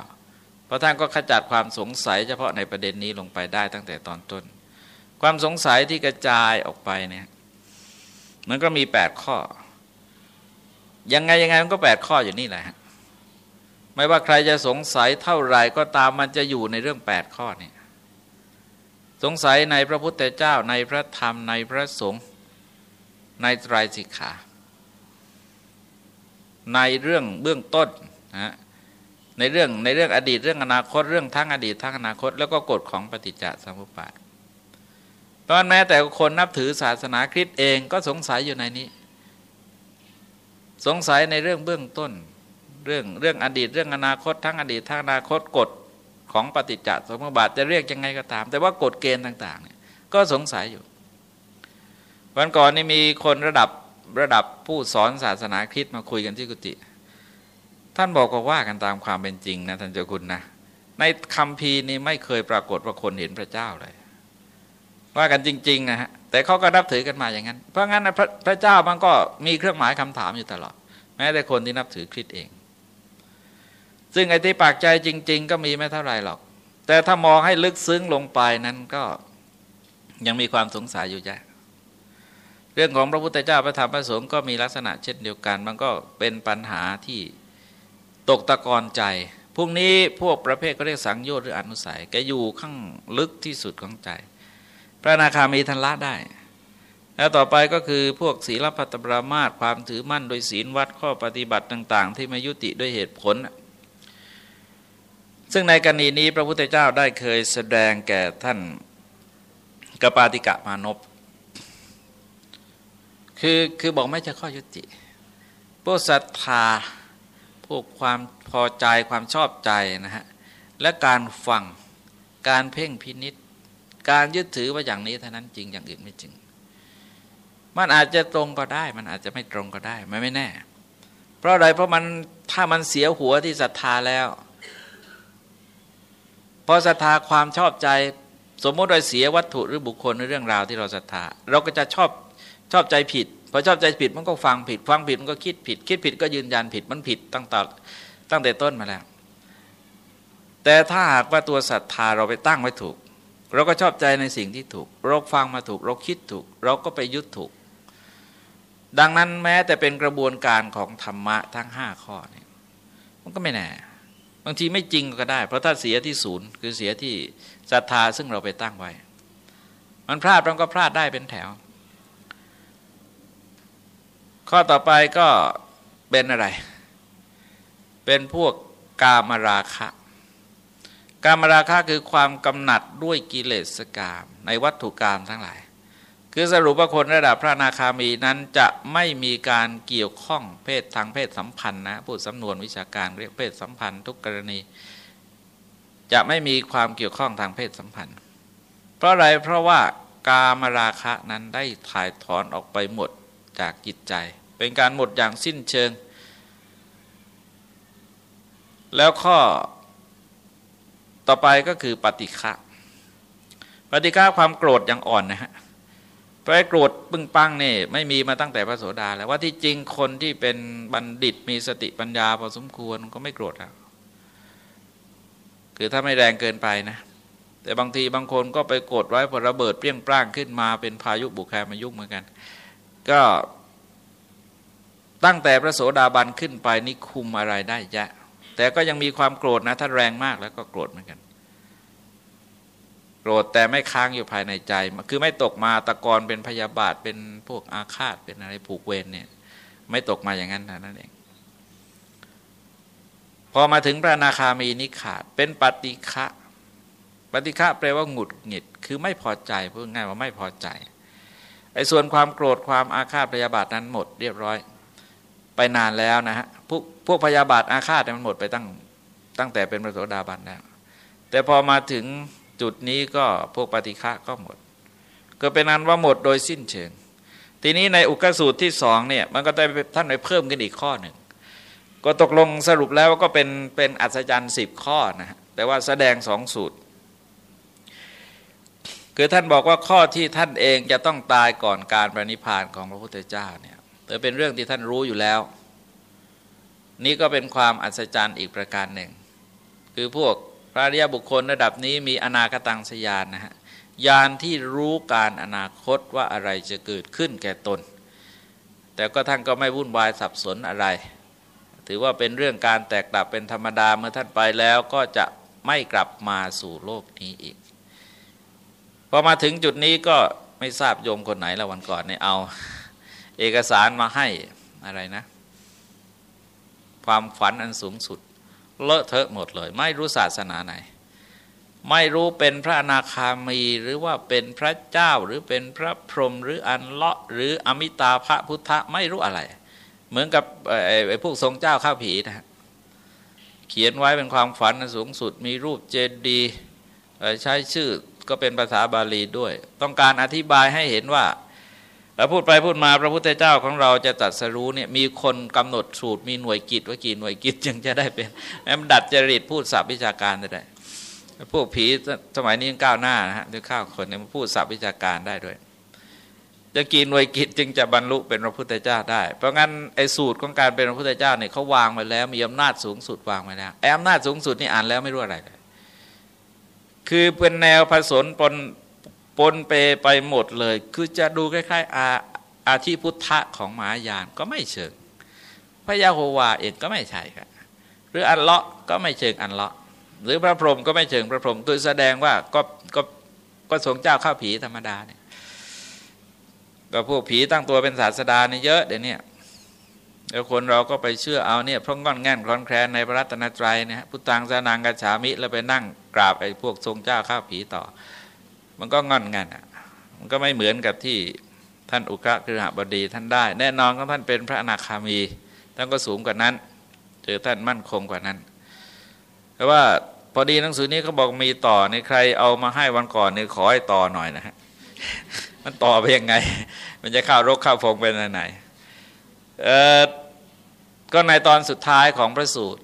เพราะท่านก็ขจัดความสงสัยเฉพาะในประเด็นนี้ลงไปได้ตั้งแต่ตอนต้น ความสงสัยที่กระจายออกไปเนี่ยมันก็มีแปดข้อ ยังไงยังไงมันก็แปดข้ออยู่นี่แหละไม่ว่าใครจะสงสัยเท่าไหร่ก็ตามมันจะอยู่ในเรื่องแปดข้อนี้สงสัยในพระพุทธเจ้าในพระธรรมในพระสงฆ์ในไตรสิกขา ในเรื่องเบื้องต้นนะในเรื่องในเรื่องอดีตเรื่องอนาคตเรื่องทั้งอดีตทั้งอนาคต แล้วก็กฎของปฏิจจสมุปบาทตอนแม้แต่คนนับถือศาสนาคริสต์เองก็สงสัยอยู่ในนี้ สงสัยในเรื่องเบื้องต้น เรื่องเรื่องอดีตเรื่องอนาคต ทั้งอดีตทั้งอนาคตกฎของปฏิจจสมุปบาทจะเรียกยังไงก็ตาม แต่ว่ากฎเกณฑ์ต่างๆเนี่ยก็สงสัยอยู่ วันก่อนนี่มีคนระดับระดับผู้สอนศาสนาคริสต์มาคุยกันที่กุฏิท่านบอกก็ว่ากันตามความเป็นจริงนะท่านเจ้าคุณนะในคำพีนี้ไม่เคยปรากฏว่าคนเห็นพระเจ้าเลย ว่ากันจริงๆนะฮะแต่เขาก็นับถือกันมาอย่างนั้น เพราะงั้นพระพระเจ้ามันก็มีเครื่องหมายคำถามอยู่ตลอด แม้แต่คนที่นับถือคริสต์เอง ซึ่งไอ้ที่ปากใจจริง ๆ ก็มีไม่เท่าไรหรอก แต่ถ้ามองให้ลึกซึ้งลงไปนั้นก็ยังมีความสงสัยอยู่เยอะเรื่องของพระพุทธเจ้าพระธรรมพระสงฆ์ก็มีลักษณะเช่นเดียวกัน มันก็เป็นปัญหาที่ตกตะกอนใจ พวกนี้พวกประเภทก็เรียกสังโยชน์หรืออนุสัยแกอยู่ข้างลึกที่สุดของใจ พระนาคามีทันละได้ แล้วต่อไปก็คือพวกศีลพัตปรามาตความถือมั่นโดยศีลวัดข้อปฏิบัติต่าง ๆ ที่ไม่ยุติด้วยเหตุผล ซึ่งในกรณีนี้พระพุทธเจ้าได้เคยแสดงแก่ท่านกปาติกะมานพคือคือบอกไม่ใช่ข้อยุติ พวกศรัทธาพวกความพอใจความชอบใจนะฮะและการฟังการเพ่งพินิษ การยึดถือว่าอย่างนี้เท่านั้นจริงอย่างอื่นไม่จริง มันอาจจะตรงก็ได้ มันอาจจะไม่ตรงก็ได้ไม่ไม่แน่ เพราะอะไรเพราะมันถ้ามันเสียหัวที่ศรัทธาแล้วพอศรัทธาความชอบใจ สมมติว่าเสียวัตถุหรือบุคคลในเรื่องราวที่เราศรัทธา เราก็จะชอบชอบใจผิดพอชอบใจผิดมันก็ฟังผิด ฟังผิดมันก็คิดผิด คิดผิดก็ยืนยันผิดมันผิดตั้งแต่ตั้งแต่ต้นมาแล้ว แต่ถ้าหากว่าตัวศรัทธาเราไปตั้งไว้ถูก เราก็ชอบใจในสิ่งที่ถูก เราฟังมาถูก เราคิดถูก เราก็ไปยึดถูก ดังนั้นแม้แต่เป็นกระบวนการของธรรมะทั้งห้าข้อนี่มันก็ไม่แน่ บางทีไม่จริงก็ได้ เพราะถ้าเสียที่ศูนย์คือเสียที่ศรัทธาซึ่งเราไปตั้งไว้ มันพลาดมันก็พลาดได้เป็นแถว ข้อต่อไปก็เป็นอะไร เป็นพวกกามราคะ การมราคะคือความกำหนัดด้วยกิเลสกาม ในวัตถุกรรมทั้งหลาย คือสรุปว่าคนระดับพระนาคามีนั้นจะไม่มีการเกี่ยวข้องเพศทางเพศสัมพันธ์นะพูดสำนวนวิชาการเรียกเพศสัมพันธ์ทุกกรณี จะไม่มีความเกี่ยวข้องทางเพศสัมพันธ์ เพราะอะไรเพราะว่ากามราคะนั้นได้ถ่ายถอนออกไปหมดจากจิตใจ เป็นการหมดอย่างสิ้นเชิง แล้วข้อ ต่อไปก็คือปฏิฆะปฏิฆะความโกรธอย่างอ่อนนะฮะเพราะโกรธปึ้งปังนี่ไม่มีมาตั้งแต่พระโสดาแล้วว่าที่จริงคนที่เป็นบัณฑิตมีสติปัญญาพอสมควรก็ไม่โกรธแล้วคือถ้าไม่แรงเกินไปนะ แต่บางทีบางคนก็ไปโกรธไว้พอระเบิดเปรี้ยงปร้างขึ้นมาเป็นพายุบุคคมายุ่งเหมือนกัน ก็ตั้งแต่พระโสดาบันขึ้นไปนี่คุมอะไรได้ยะ แต่ก็ยังมีความโกรธนะถ้าแรงมากแล้วก็โกรธเหมือนกัน โกรธแต่ไม่ค้างอยู่ภายในใจ คือไม่ตกมาตะกอนเป็นพยาบาทเป็นพวกอาฆาตเป็นอะไรผูกเวรเนี่ย ไม่ตกมาอย่างนั้นนั่นเอง พอมาถึงพระนาคามีนิขาดเป็นปฏิฆะปฏิฆะแปลว่าหงุดหงิด คือไม่พอใจพูดง่ายว่าไม่พอใจไอ้ส่วนความโกรธความอาฆาตพยาบาทนั้นหมดเรียบร้อย ไปนานแล้วนะฮะพวกพวกพยาบาทอาฆาตมันหมดไปตั้งตั้งแต่เป็นพระโสดาบันแล้ว แต่พอมาถึงจุดนี้ก็พวกปฏิฆะก็หมด ก็เป็นนั้นว่าหมดโดยสิ้นเชิง ทีนี้ในอุกสูตรที่สองเนี่ยมันก็ได้ท่านไปเพิ่มขึ้นอีกข้อหนึ่ง ก็ตกลงสรุปแล้วก็เป็นเป็นอัศจรรย์สิบข้อนะฮะแต่ว่าแสดงสองสูตร คือท่านบอกว่าข้อที่ท่านเองจะต้องตายก่อนการปรินิพานของพระพุทธเจ้าเนี่ย แต่เป็นเรื่องที่ท่านรู้อยู่แล้ว นี่ก็เป็นความอัศจรรย์อีกประการหนึ่ง คือพวกพระริยบุคคลระดับนี้มีอนาคตังสยานนะฮะยานที่รู้การอนาคตว่าอะไรจะเกิดขึ้นแก่ตน แต่ก็ท่านก็ไม่วุ่นวายสับสนอะไร ถือว่าเป็นเรื่องการแตกดับเป็นธรรมดาเมื่อท่านไปแล้วก็จะไม่กลับมาสู่โลกนี้อีก พอมาถึงจุดนี้ก็ไม่ทราบโยมคนไหนละวันก่อนเนี่ยเอา เอกสารมาให้อะไรนะ ความฝันอันสูงสุด เลอะเทอะหมดเลย ไม่รู้ศาสนาไหน ไม่รู้เป็นพระอนาคามีหรือว่าเป็นพระเจ้าหรือเป็นพระพรหมหรืออันเลาะหรืออมิตาพระพุทธไม่รู้อะไร เหมือนกับไอ้พวกทรงเจ้าข้าผีนะเขียนไว้เป็นความฝันอันสูงสุด มีรูปเจดีย์ใช้ชื่อก็เป็นภาษาบาลีด้วย ต้องการอธิบายให้เห็นว่า แล้วพูดไปพูดมาพระพุทธเจ้าของเราจะตัดสรู้เนี่ยมีคนกำหนดสูตรมีหน่วยกิจว่ากี่หน่วยกิจจึงจะได้เป็นแอมดัดจริตพูดศัพท์วิชาการได้พวกผีสมัยนี้ยังก้าวหน้านะฮะด้วยข้าวคนเนี่ยมาพูดศัพท์วิชาการได้ด้วยจะกี่หน่วยกิจจึงจะบรรลุเป็นพระพุทธเจ้าได้ เพราะงั้นไอ้สูตรของการเป็นพระพุทธเจ้าเนี่ยเขาวางไว้แล้ว มีอำนาจสูงสุดวางไว้แล้วไอ้อำนาจสูงสุดนี่อ่านแล้วไม่รู้อะไรเลยคือเป็นแนวผสมปน ปนเปไปหมดเลย คือจะดูคล้ายๆอาอาทิพุทธะของมหายานก็ไม่เชิง พระยาโฮวาเองก็ไม่ใช่ครับหรืออันเลาะก็ไม่เชิงอันเลาะหรือพระพรหมก็ไม่เชิงพระพรหมตัวแสดงว่าก็ก็ก็สงเจ้าข้าผีธรรมดาเนี่ยก็พวกผีตั้งตัวเป็นศาสดาเนี่ยเยอะเดี๋ยวนี้แล้วคนเราก็ไปเชื่อเอาเนี่ยเพราะงอนแง่นคลอนแคลนในพระรัตนตรัยนะฮะพุทธังสนางกัจฉามิแล้วไปนั่งกราบไอ้พวกทรงเจ้าข้าผีต่อ มันก็งอนง่นอะมันก็ไม่เหมือนกับที่ท่านอุกะคือหบดีท่านได้ แน่นอนก็ท่านเป็นพระอนาคามีท่านก็สูงกว่านั้นเจอท่านมั่นคงกว่านั้น แต่ว่าพอดีหนังสือนี้เขาบอกมีต่อในใครเอามาให้วันก่อนเนี่ยขอให้ต่อหน่อยนะฮะมันต่อไปยังไง มันจะเข้ารกเข้าพงเป็นไหนเออก็ในตอนสุดท้ายของพระสูตร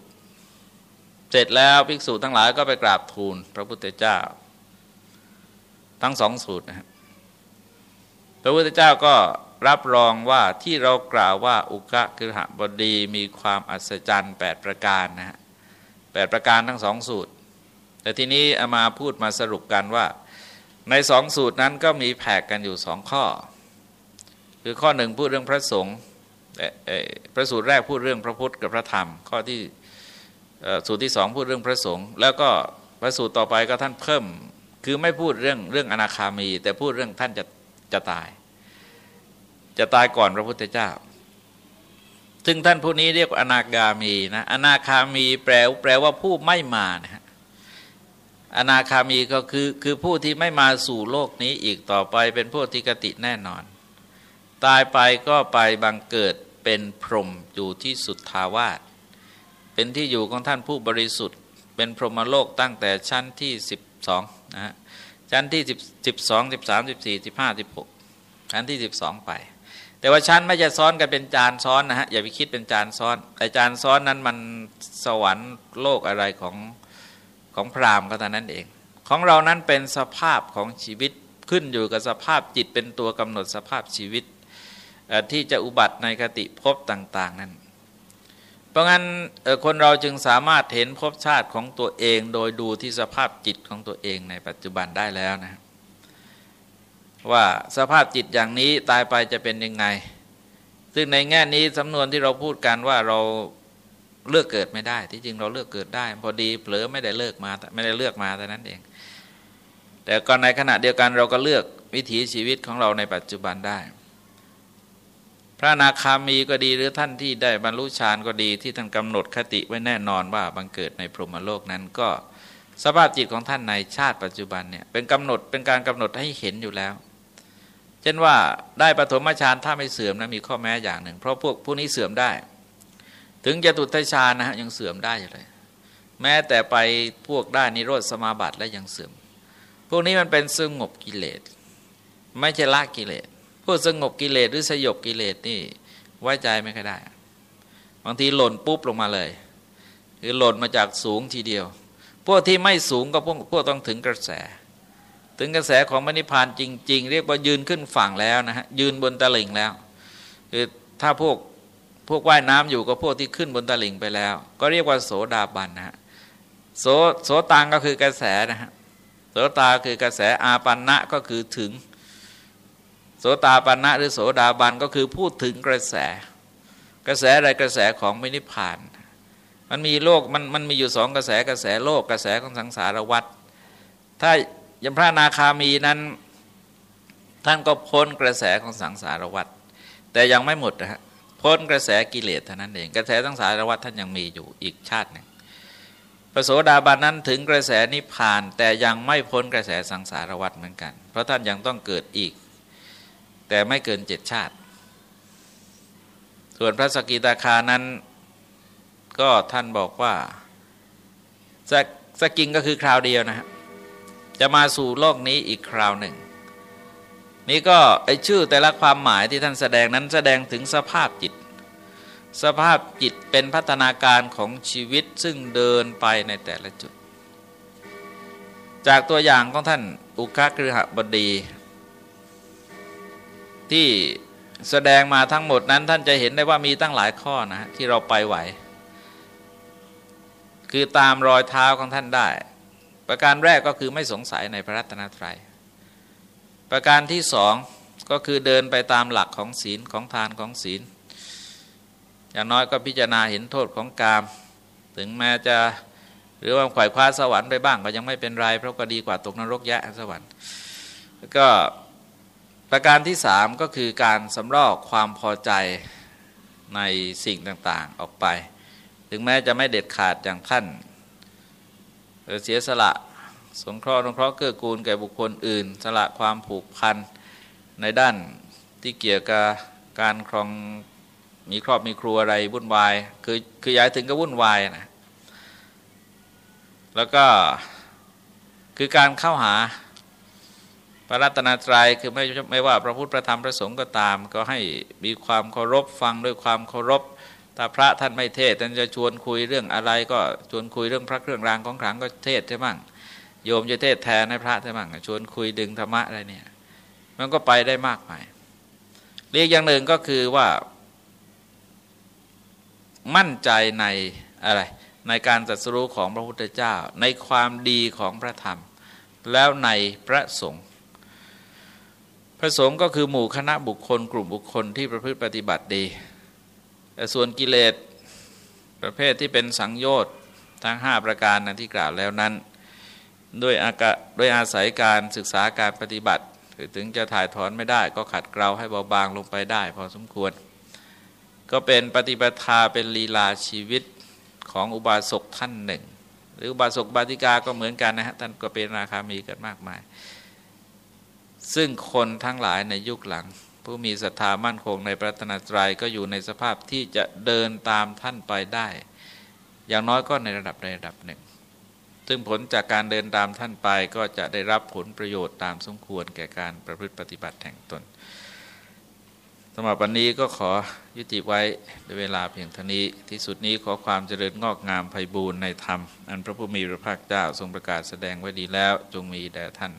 เสร็จแล้วภิกษุทั้งหลายก็ไปกราบทูลพระพุทธเจ้า ทั้งสองสูตรนะครับพระพุทธเจ้าก็รับรองว่าที่เรากล่าวว่าอุกะคือหบดีมีความอัศจรรย์แปดประการนะฮะแปดประการทั้งสองสูตร แต่ทีนี้อามาพูดมาสรุปกันว่า ในสองสูตรนั้นก็มีแผกกันอยู่สองข้อ คือข้อหนึ่งพูดเรื่องพระสงฆ์พระสูตรแรกพูดเรื่องพระพุทธกับพระธรรม ข้อที่สูตรที่สองพูดเรื่องพระสงฆ์แล้วก็พระสูตรต่อไปก็ท่านเพิ่ม คือไม่พูดเรื่องเรื่องอนาคามี แต่พูดเรื่องท่านจะจะตาย จะตายก่อนพระพุทธเจ้า ซึ่งท่านผู้นี้เรียกว่าอนาคามีนะอนาคามีแปลแปลว่าผู้ไม่มานะฮะอนาคามีก็คือคือผู้ที่ไม่มาสู่โลกนี้อีกต่อไปเป็นผู้ที่กติแน่นอน ตายไปก็ไปบังเกิดเป็นพรหมอยู่ที่สุดทาวาสเป็นที่อยู่ของท่านผู้บริสุทธิ์ เป็นพรหมโลกตั้งแต่ชั้นที่สิบสองนะฮะชั้นที่สิบสิบสองสิบสามสิบสี่สิบห้าสิบหกชั้นที่สิบสองไป แต่ว่าชั้นไม่จะซ้อนกันเป็นจานซ้อนนะฮะอย่าไปคิดเป็นจานซ้อนแต่จานซ้อนนั้นมันสวรรค์โลกอะไรของของพราหมณ์ก็แต่นั้นเอง ของเรานั้นเป็นสภาพของชีวิตขึ้นอยู่กับสภาพจิตเป็นตัวกำหนดสภาพชีวิตที่จะอุบัติในคติภพต่าง ๆ นั้น เพราะงั้นคนเราจึงสามารถเห็นภพชาติของตัวเอง โดยดูที่สภาพจิตของตัวเองในปัจจุบันได้แล้วนะว่าสภาพจิตอย่างนี้ตายไปจะเป็นยังไง ซึ่งในแง่นี้สำนวนที่เราพูดกันว่าเราเลือกเกิดไม่ได้ ที่จริงเราเลือกเกิดได้ พอดีเผลอไม่ได้เลิกมาไม่ได้เลือกมาแต่นั้นเอง แต่ก็ในขณะเดียวกันเราก็เลือกวิถีชีวิตของเราในปัจจุบันได้ ระนาคามีก็ดีหรือท่านที่ได้บรรลุฌานก็ดีที่ท่านกำหนดคติไว้แน่นอนว่าบังเกิดในพรหมโลกนั้นก็สภาพจิตของท่านในชาติปัจจุบันเนี่ยเป็นกำหนดเป็นการกำหนดให้เห็นอยู่แล้ว เช่นว่าได้ปฐมฌานถ้าไม่เสื่อมนะมีข้อแม้อย่างหนึ่ง เพราะพวกผู้นี้เสื่อมได้ ถึงจะตุตฌานนะฮะยังเสื่อมได้อยู่เลย แม้แต่ไปพวกได้นิโรธสมาบัติและยังเสื่อม พวกนี้มันเป็นสงบกิเลส ไม่ใช่ละกิเลส พวกสงบกิเลสหรือสยบกิเลสนี่ไว้ใจไม่ค่อยได้ บางทีหล่นปุ๊บลงมาเลยคือหล่นมาจากสูงทีเดียว พวกที่ไม่สูงก็พวกพวกต้องถึงกระแส ถึงกระแสของมรรคผานจริง ๆ เรียกว่ายืนขึ้นฝั่งแล้วนะฮะยืนบนตะลิ่งแล้วคือถ้าพวกพวกว่ายน้ำอยู่ก็พวกที่ขึ้นบนตะลิ่งไปแล้ว ก็เรียกว่าโสดาบันนะฮะโสโสตังก็คือกระแสนะฮะโสตาคือกระแสอาปันนะก็คือถึง ตาปันนะหรือโสดาบันก็คือพูดถึงกระแส กระแสอะไรกระแสของไม่นิพพาน มันมีโลกมันมันมีอยู่สองกระแสกระแสโลกกระแสของสังสารวัฏถ้ายมพระนาคามีนั้น ท่านก็พ้นกระแสของสังสารวัฏแต่ยังไม่หมดนะฮะพ้นกระแสกิเลสเท่านั้นเองกระแสสังสารวัฏท่านยังมีอยู่อีกชาติหนึ่งพระโสดาบันนั้นถึงกระแสนิพพาน แต่ยังไม่พ้นกระแสสังสารวัฏเหมือนกัน เพราะท่านยังต้องเกิดอีก แต่ไม่เกินเจ็ดชาติ ส่วนพระสกิตาคานั้น ก็ท่านบอกว่าสสกิงก็คือคราวเดียวนะฮะจะมาสู่โลกนี้อีกคราวหนึ่ง นี่ก็ไอชื่อแต่ละความหมายที่ท่านแสดงนั้นแสดงถึงสภาพจิต สภาพจิตเป็นพัฒนาการของชีวิตซึ่งเดินไปในแต่ละจุด จากตัวอย่างของท่านอุคคกฤหบดี ที่แสดงมาทั้งหมดนั้นท่านจะเห็นได้ว่ามีตั้งหลายข้อนะที่เราไปไหว คือตามรอยเท้าของท่านได้ ประการแรกก็คือไม่สงสัยในพระรัตนตรยัย ประการที่สองก็คือเดินไปตามหลักของศีลของทานของศีล อย่างน้อยก็พิจารณาเห็นโทษของกาม ถึงแม้จะหรือว่าขวายคว้าสวรรค์ไปบ้างก็ยังไม่เป็นไรเพราะก็ดีกว่าตกนรกแยะสวรรค์ก็ ประการที่สามก็คือการสำรอกความพอใจในสิ่งต่างๆออกไป ถึงแม้จะไม่เด็ดขาดอย่างท่านเสียสละสงเคราะห์สงเคราะห์เกื้อกูลแก่บุคคลอื่น สละความผูกพันในด้านที่เกี่ยวกับการครองมีครอบมีครัวอะไรวุ่นวาย คือคือย้ายถึงก็วุ่นวายนะแล้วก็คือการเข้าหา พระรัตนตรัยคือไม่ไม่ว่าพระพุทธพระธรรมพระสงฆ์ก็ตาม ก็ให้มีความเคารพฟังด้วยความเคารพถ้าพระท่านไม่เทศท่านจะชวนคุยเรื่องอะไร ก็ชวนคุยเรื่องพระเครื่องรางของขลังก็เทศใช่ไหมโยมจะเทศแทนให้พระใช่ไหมชวนคุยดึงธรรมะอะไรเนี่ยมันก็ไปได้มากมายเรียกอย่างหนึ่งก็คือว่า มั่นใจในอะไร ในการจัดสรู้ของพระพุทธเจ้า ในความดีของพระธรรม แล้วในพระสงฆ์ พระสงฆ์ก็คือหมู่คณะบุคคล กลุ่มบุคคลที่ประพฤติปฏิบัติดี แต่ส่วนกิเลสประเภทที่เป็นสังโยชน์ทั้ง 5 ประการนั้นที่กล่าวแล้วนั้นด้วยอากาด้วยอาศัยการศึกษาการปฏิบัติถึงจะถ่ายถอนไม่ได้ ก็ขัดเกลาให้เบาบางลงไปได้ พอสมควร ก็เป็นปฏิปทาเป็นลีลาชีวิตของอุบาสกท่านหนึ่ง หรืออุบาสกบาติกาก็เหมือนกันนะฮะท่านก็เป็นราคามีกันมากมาย ซึ่งคนทั้งหลายในยุคหลัง ผู้มีศรัทธามั่นคงในพระตนตรัยก็อยู่ในสภาพที่จะเดินตามท่านไปได้ อย่างน้อยก็ในระดับในระดับหนึ่ง ซึ่งผลจากการเดินตามท่านไปก็จะได้รับผลประโยชน์ตามสมควรแก่การประพฤติปฏิบัติแห่งตนสำหรับวันนี้ก็ขอยุติไว้ด้วยเวลาเพียงเท่านี้ ที่สุดนี้ขอความเจริญงอกงามไพบูรณ์ในธรรม อันพระผู้มีพระภาคเจ้าทรงประกาศแสดงไว้ดีแล้วจงมีแด่ท่าน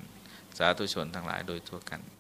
สาธุชนทั้งหลายโดยทั่วกัน